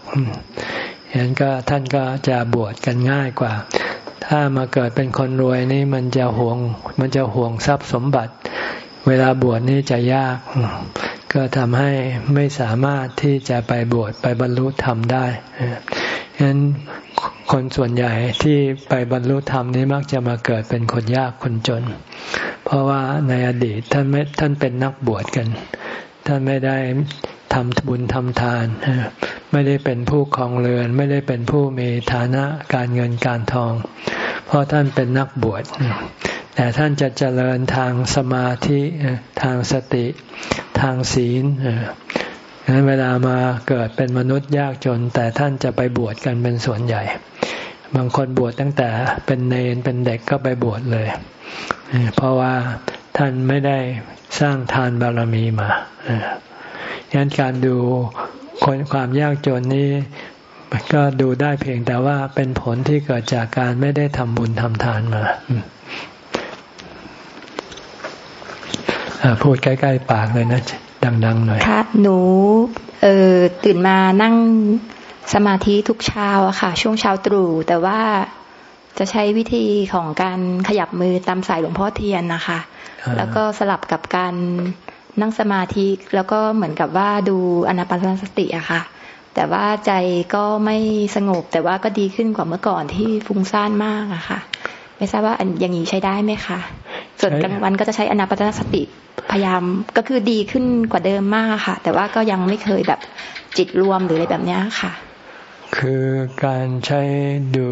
ฉะนั้นก็ท่านก็จะบวชกันง่ายกว่า ถ้ามาเกิดเป็นคนรวยนี่มันจะห่วง มันจะห่วงทรัพย์สมบัติ เวลาบวชนี่จะยาก ก็ทำให้ไม่สามารถที่จะไปบวชไปบรรลุธรรมได้ฉะนั้น คนส่วนใหญ่ที่ไปบรรลุธรรมนี้มักจะมาเกิดเป็นคนยากคนจน เพราะว่าในอดีตท่านไม่ท่านเป็นนักบวชกัน ท่านไม่ได้ทำบุญทำทาน ไม่ได้เป็นผู้ครองเรือน ไม่ได้เป็นผู้มีฐานะการเงินการทอง เพราะท่านเป็นนักบวชแต่ท่านจะเจริญทางสมาธิทางสติ ทางศีล งั้นเวลามาเกิดเป็นมนุษย์ยากจน แต่ท่านจะไปบวชกันเป็นส่วนใหญ่ บางคนบวชตั้งแต่เป็นเนนเป็นเด็กก็ไปบวชเลย เพราะว่าท่านไม่ได้สร้างทานบารมีมาดังนั้นการดูคนความยากจนนี้ก็ดูได้เพียงแต่ว่าเป็นผลที่เกิดจากการไม่ได้ทำบุญทำทานมาพูดใกล้ ๆ ปากเลยนะ ดังๆหน่อยค่ะหนูเออตื่นมานั่งสมาธิทุกเช้าอะค่ะ ช่วงเช้าตรู่แต่ว่าจะใช้วิธีของการขยับมือตามสายหลวงพ่อเทียนนะคะ แล้วก็สลับกับการนั่งสมาธิแล้วก็เหมือนกับว่าดูอนาปานสติอะค่ะ แต่ว่าใจก็ไม่สงบแต่ว่าก็ดีขึ้นกว่าเมื่อก่อนที่ฟุ้งซ่านมากอะค่ะ ไม่ทราบว่าอย่างนี้ใช้ได้ไหมคะส่วนกลางวันก็จะใช้อนาปานสติพยายามก็คือดีขึ้นกว่าเดิมมากค่ะ แต่ว่าก็ยังไม่เคยแบบจิตรวมหรืออะไรแบบนี้ค่ะ คือการใช้ดู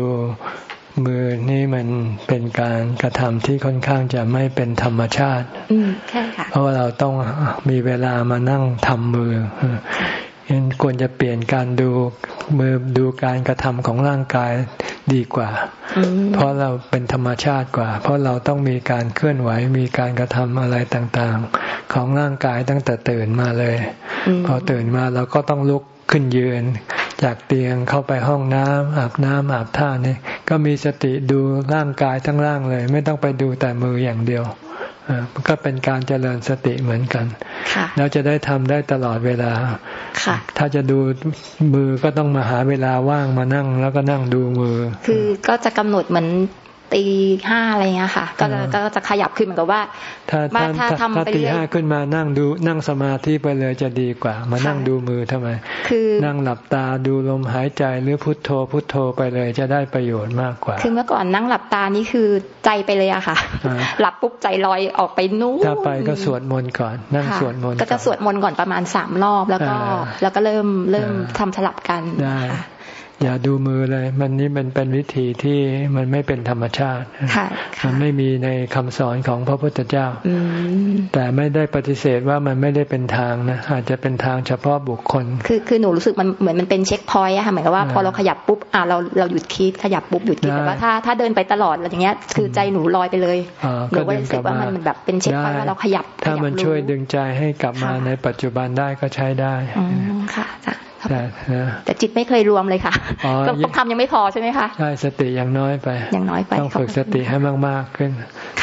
มือนี่มันเป็นการกระทำที่ค่อนข้างจะไม่เป็นธรรมชาติ อืมใช่ค่ะเพราะว่าเราต้องมีเวลามานั่งทำมือ ยันควรจะเปลี่ยนการดูมือดูการกระทำของร่างกายดีกว่า เพราะเราเป็นธรรมชาติกว่า เพราะเราต้องมีการเคลื่อนไหวมีการกระทำอะไรต่างๆ ของร่างกายตั้งแต่ตื่นมาเลย พอตื่นมาเราก็ต้องลุกขึ้นยืน จากเตียงเข้าไปห้องน้ำอาบน้ำอาบท่านี่ก็มีสติดูร่างกายทั้งร่างเลย ไม่ต้องไปดูแต่มืออย่างเดียว ก็เป็นการเจริญสติเหมือนกันแล้วจะได้ทำได้ตลอดเวลาถ้าจะดูมือก็ต้องมาหาเวลาว่างมานั่งแล้วก็นั่งดูมือ คือก็จะกำหนดเหมือน ตีห้าอะไรเงี้ยค่ะ ก็จะก็จะขยับขึ้นเหมือนกับว่า ถ้าถ้าทำไปตีห้าขึ้นมานั่งดูนั่งสมาธิไปเลยจะดีกว่า มานั่งดูมือทำไม คือนั่งหลับตาดูลมหายใจหรือพุทโธ พุทโธไปเลยจะได้ประโยชน์มากกว่า คือเมื่อก่อนนั่งหลับตานี่คือใจไปเลยอะค่ะ หลับปุ๊บใจลอยออกไปนู้นถ้าไปก็สวดมนต์ก่อน นั่งสวดมนต์ก็จะสวดมนต์ก่อนประมาณสามรอบแล้วก็ แล้วก็เริ่มเริ่มทำสลับกันได้ อย่าดูมือเลย มันนี่มันเป็นวิธีที่มันไม่เป็นธรรมชาติมันไม่มีในคำสอนของพระพุทธเจ้าแต่ไม่ได้ปฏิเสธว่ามันไม่ได้เป็นทางนะอาจจะเป็นทางเฉพาะบุคคล คือคือหนูรู้สึกมันเหมือนมันเป็นเช็คพอยต์อะค่ะเหมือนกับว่าพอเราขยับปุ๊บอ่าเราเราหยุดคิดขยับปุ๊บหยุดคิดแต่ว่าถ้าถ้าเดินไปตลอดอะไรอย่างเงี้ย คือใจหนูลอยไปเลยหนูก็รู้สึกว่ามันแบบเป็นเช็คพอยต์ว่าเราขยับถ้ามันช่วยดึงใจให้กลับมาในปัจจุบันได้ก็ใช้ได้ค่ะ แต่จิตไม่เคยรวมเลยค่ะต้องทำยังไม่พอใช่ไหมคะใช่สติยังน้อยไปยังน้อยไปต้องฝึกสติให้มากๆขึ้น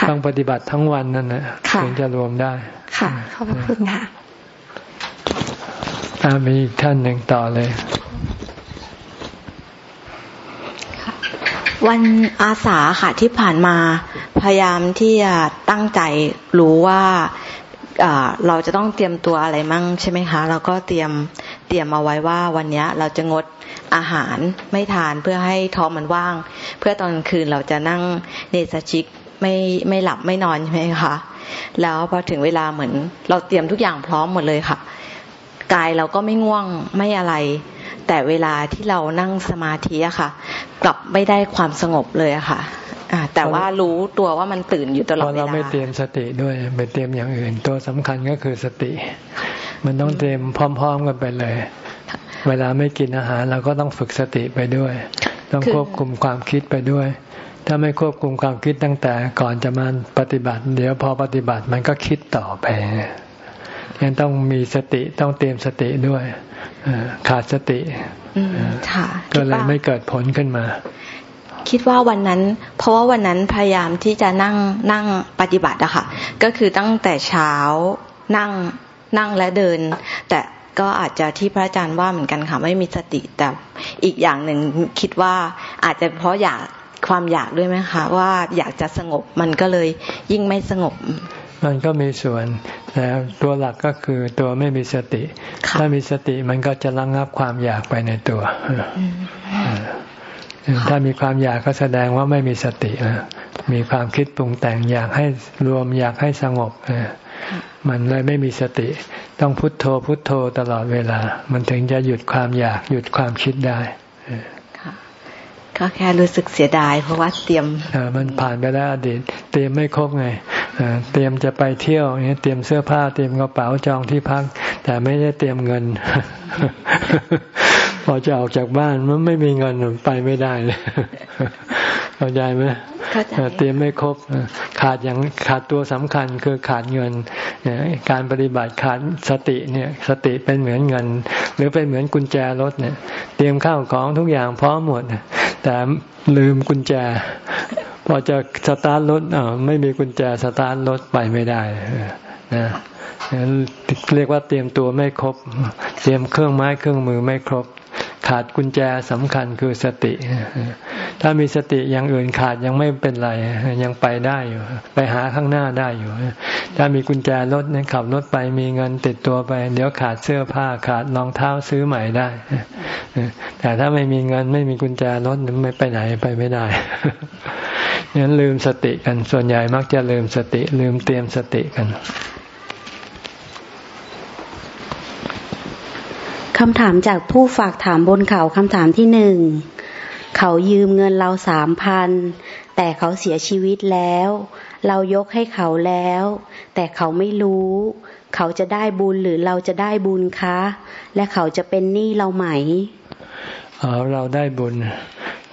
ต้องปฏิบัติทั้งวันนั่นแหละถึงจะรวมได้ ค่ะขอบคุณค่ะมีอีกท่านหนึ่งต่อเลย วันอาสาค่ะที่ผ่านมา พยายามที่จะตั้งใจรู้ว่าเราจะต้องเตรียมตัวอะไรมั่งใช่ไหมคะเราก็เตรียม เตรียมเอาไว้ว่าวันนี้เราจะงดอาหารไม่ทานเพื่อให้ท้องมันว่าง เพื่อตอนคืนเราจะนั่งเนสชิกไม่ไม่หลับไม่นอนใช่ไหมคะแล้วพอถึงเวลาเหมือน เราเตรียมทุกอย่างพร้อมหมดเลยค่ะ กายเราก็ไม่ง่วงไม่อะไร แต่เวลาที่เรานั่งสมาธิอะค่ะ กลับไม่ได้ความสงบเลยอะค่ะแต่ว่ารู้ตัวว่ามันตื่นอยู่ตลอดเวลาเราไม่เตรียมสติด้วยไปเตรียมอย่างอื่น ตัวสำคัญก็คือสติ มันต้องเตรียมพร้อม ๆกันไปเลย เวลาไม่กินอาหารเราก็ต้องฝึกสติไปด้วย ต้องควบคุมความคิดไปด้วย ถ้าไม่ควบคุมความคิดตั้งแต่ก่อนจะมาปฏิบัติ เดี๋ยวพอปฏิบัติมันก็คิดต่อไปยังต้องมีสติต้องเตรียมสติด้วย ขาดสติก็เลยไม่เกิดผลขึ้นมา คิดว่าวันนั้น เพราะว่าวันนั้นพยายามที่จะนั่งนั่งปฏิบัติอะค่ะ ก็คือตั้งแต่เช้านั่งนั่งและเดิน แต่ก็อาจจะที่พระอาจารย์ว่าเหมือนกันค่ะไม่มีสติแต่อีกอย่างหนึ่งคิดว่าอาจจะเพราะอยากความอยากด้วยไหมคะ ว่าอยากจะสงบมันก็เลยยิ่งไม่สงบ มันก็มีส่วนแต่ตัวหลักก็คือตัวไม่มีสติ ถ้ามีสติมันก็จะระงับความอยากไปในตัวถ้ามีความอยากก็แสดงว่าไม่มีสติมีความคิดปรุงแต่งอยากให้รวมอยากให้สงบมันเลยไม่มีสติ ต้องพุทโธพุทโธตลอดเวลา มันถึงจะหยุดความอยากหยุดความคิดได้ ก็แค่รู้สึกเสียดาย เพราะว่าเตรียมมันผ่านไปแล้วอดีตเตรียมไม่ครบไงเตรียมจะไปเที่ยวเนี้ยเตรียมเสื้อผ้าเตรียมกระเป๋าจองที่พัก แต่ไม่ได้เตรียมเงิน พอจะออกจากบ้านมันไม่มีเงินไปไม่ได้เลย เข้าใจไหมเตรียมไม่ครบขาดอย่างขาดตัวสำคัญคือขาดเงินการปฏิบัติขาดสติเนี่ยสติเป็นเหมือนเงิน หรือเป็นเหมือนกุญแจรถเนี่ย เตรียมข้าวของทุกอย่างพร้อมหมด แต่ลืมกุญแจ พอจะสตาร์ทรถอ่าไม่มีกุญแจสตาร์ทรถไปไม่ได้นะเรียกว่าเตรียมตัวไม่ครบ เตรียมเครื่องไม้เครื่องมือไม่ครบ ขาดกุญแจสำคัญคือสติ ถ้ามีสติอย่างอื่นขาดยังไม่เป็นไร ยังไปได้อยู่ ไปหาข้างหน้าได้อยู่ ถ้ามีกุญแจรถเนี่ยขับรถไปมีเงินติดตัวไป เดี๋ยวขาดเสื้อผ้าขาดรองเท้าซื้อใหม่ได้ แต่ถ้าไม่มีเงินไม่มีกุญแจรถไม่ไปไหนไปไม่ได้งั้นลืมสติกันส่วนใหญ่มักจะลืมสติ ลืมเตรียมสติกัน คำถามจากผู้ฝากถามบนเขาคำถามที่หนึ่ง เขายืมเงินเราสามพัน แต่เขาเสียชีวิตแล้ว เรายกให้เขาแล้ว แต่เขาไม่รู้ เขาจะได้บุญหรือเราจะได้บุญคะ และเขาจะเป็นหนี้เราไหมอ๋อเราได้บุญ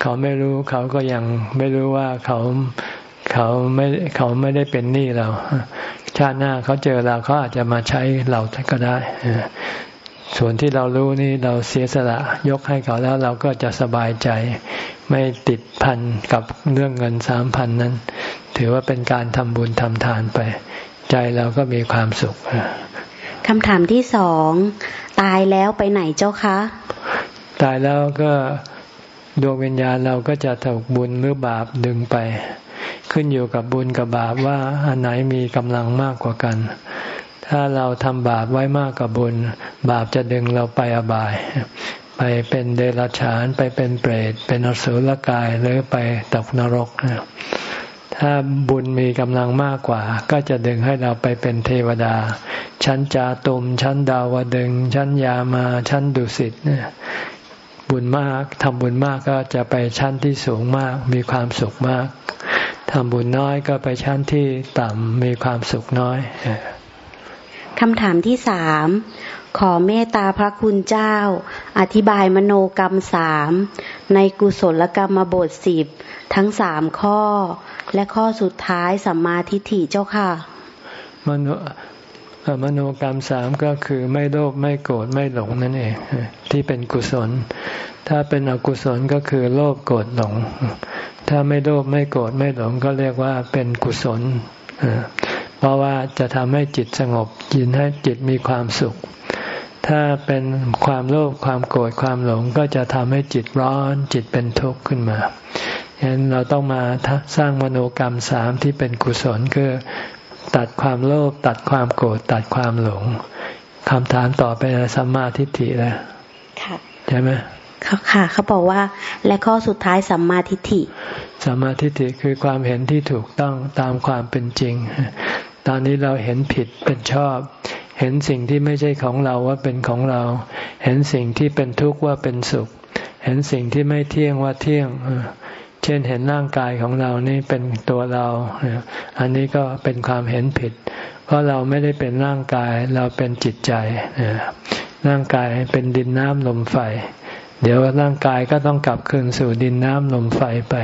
เขาไม่รู้เขาก็ยังไม่รู้ว่าเขาเขาไม่เขาไม่ได้เป็นหนี้เรา ชาติหน้าเขาเจอเราเขาอาจจะมาใช้เราก็ได้ ส่วนที่เรารู้นี่เราเสียสละยกให้เขาแล้วเราก็จะสบายใจ ไม่ติดพันกับเรื่องเงินสามพันนั้น ถือว่าเป็นการทำบุญทำทานไป ใจเราก็มีความสุขคำถามที่สองตายแล้วไปไหนเจ้าคะ ตายแล้วก็ดวงวิญญาณเราก็จะถูกบุญหรือบาปดึงไป ขึ้นอยู่กับบุญกับบาปว่าอันไหนมีกำลังมากกว่ากัน ถ้าเราทำบาปไว้มากกว่าบุญ บาปจะดึงเราไปอบาย ไปเป็นเดรัจฉาน ไปเป็นเปรต เป็นอสุรกายหรือไปตกนรก ถ้าบุญมีกำลังมากกว่า ก็จะดึงให้เราไปเป็นเทวดา ชั้นจาตุม ชั้นดาวดึง ชั้นยามา ชั้นดุสิตเนี่ยบุญมากทำบุญมากก็จะไปชั้นที่สูงมาก มีความสุขมากทำบุญน้อยก็ไปชั้นที่ต่ำมีความสุขน้อย คำถามที่สามขอเมตตาพระคุณเจ้า อธิบายมโนกรรมสามในกุศลกรรมบทสิบทั้งสามข้อ และข้อสุดท้ายสัมมาทิฏฐิเจ้าค่ะ มโนมโนกรรมสามก็คือไม่โลภไม่โกรธไม่หลงนั่นเองที่เป็นกุศล ถ้าเป็นอกุศลก็คือโลภโกรธหลง ถ้าไม่โลภไม่โกรธไม่หลงก็เรียกว่าเป็นกุศล เพราะว่าจะทำให้จิตสงบยินให้จิตมีความสุข ถ้าเป็นความโลภความโกรธความหลงก็จะทำให้จิตร้อนจิตเป็นทุกข์ขึ้นมาฉะนั้นเราต้องมาสร้างมโนกรรมสามที่เป็นกุศลคือตัดความโลภตัดความโกรธตัดความหลงคำถามต่อไปสัมมาทิฏฐิแล้วใช่ไหมเขาค่ะ เขาบอกว่าและข้อสุดท้ายสัมมาทิฏฐิสัมมาทิฏฐิคือความเห็นที่ถูกต้องตามความเป็นจริง ตอนนี้เราเห็นผิดเป็นชอบ เห็นสิ่งที่ไม่ใช่ของเราว่าเป็นของเรา เห็นสิ่งที่เป็นทุกข์ว่าเป็นสุข เห็นสิ่งที่ไม่เที่ยงว่าเที่ยง เช่นเห็นร่างกายของเรานี่เป็นตัวเรา อันนี้ก็เป็นความเห็นผิด เพราะเราไม่ได้เป็นร่างกายเราเป็นจิตใจ ร่างกายเป็นดินน้ำลมไฟ เดี๋ยวร่างกายก็ต้องกลับคืนสู่ดินน้ำลมไฟไป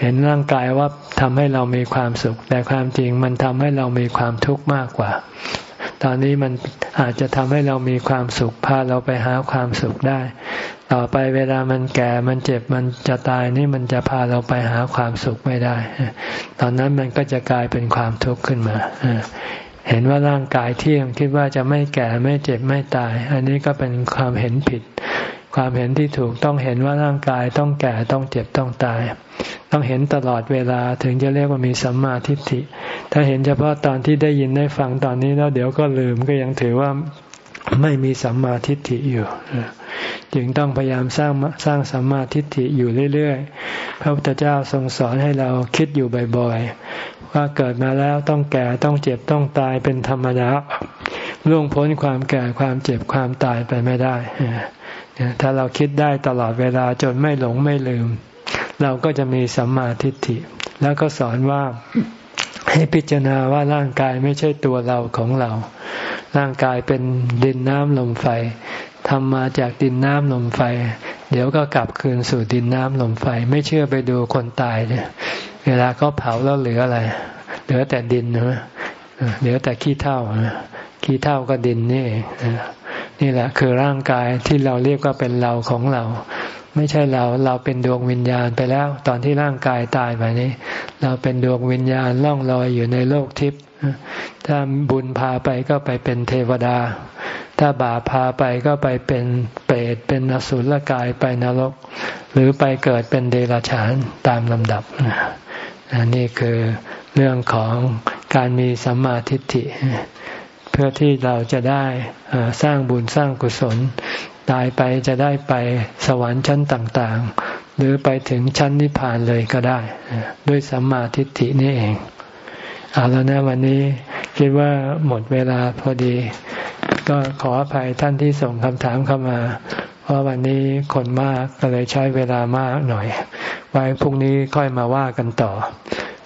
เห็นร่างกายว่าทำให้เรามีความสุข แต่ความจริงมันทำให้เรามีความทุกข์มากกว่า ตอนนี้มันอาจจะทำให้เรามีความสุขพาเราไปหาความสุขได้ ต่อไปเวลามันแก่มันเจ็บมันจะตายนี่มันจะพาเราไปหาความสุขไม่ได้ ตอนนั้นมันก็จะกลายเป็นความทุกข์ขึ้นมาเห็นว่าร่างกายเที่ยงคิดว่าจะไม่แก่ไม่เจ็บไม่ตาย อันนี้ก็เป็นความเห็นผิด ความเห็นที่ถูกต้องเห็นว่าร่างกายต้องแก่ต้องเจ็บต้องตาย ต้องเห็นตลอดเวลาถึงจะเรียกว่ามีสัมมาทิฏฐิ ถ้าเห็นเฉพาะตอนที่ได้ยินได้ฟังตอนนี้แล้วเดี๋ยวก็ลืมก็ยังถือว่าไม่มีสัมมาทิฏฐิอยู่ จึงต้องพยายามสร้างสร้างสัมมาทิฏฐิอยู่เรื่อยๆ พระพุทธเจ้าทรงสอนให้เราคิดอยู่บ่อยๆ ว่าเกิดมาแล้วต้องแก่ต้องเจ็บต้องตายเป็นธรรมดา ล่วงพ้นความแก่ความเจ็บความตายไปไม่ได้ถ้าเราคิดได้ตลอดเวลาจนไม่หลงไม่ลืม เราก็จะมีสัมมาทิฏฐิ แล้วก็สอนว่าให้พิจารณาว่าร่างกายไม่ใช่ตัวเราของเรา ร่างกายเป็นดินน้ำลมไฟทำมาจากดินน้ำลมไฟ เดี๋ยวก็กลับคืนสู่ดินน้ำลมไฟ ไม่เชื่อไปดูคนตายเนี่ยเวลาเขาเผาแล้วเหลืออะไร เหลือแต่ดินนะเหลือแต่ขี้เท่า ขี้เท่าก็ดินนี่นี่แหละ คือร่างกายที่เราเรียกว่าเป็นเราของเรา ไม่ใช่เราเราเป็นดวงวิญญาณไปแล้ว ตอนที่ร่างกายตายไปนี้ เราเป็นดวงวิญญาณล่องลอยอยู่ในโลกทิพย์ถ้าบุญพาไปก็ไปเป็นเทวดา ถ้าบาปพาไปก็ไปเป็นเปรตเป็นอสุรกายไปนรก หรือไปเกิดเป็นเดรัจฉานตามลำดับนนี่คือเรื่องของการมีสัมมาทิฏฐิ เพื่อที่เราจะได้สร้างบุญสร้างกุศล ตายไปจะได้ไปสวรรค์ชั้นต่างๆ หรือไปถึงชั้นนิพพานเลยก็ได้ ด้วยสัมมาทิฏฐินี่เอง เอาแล้วนะวันนี้คิดว่าหมดเวลาพอดี ก็ขออภัยท่านที่ส่งคำถามเข้ามา เพราะวันนี้คนมากก็เลยใช้เวลามากหน่อย ไว้พรุ่งนี้ค่อยมาว่ากันต่อ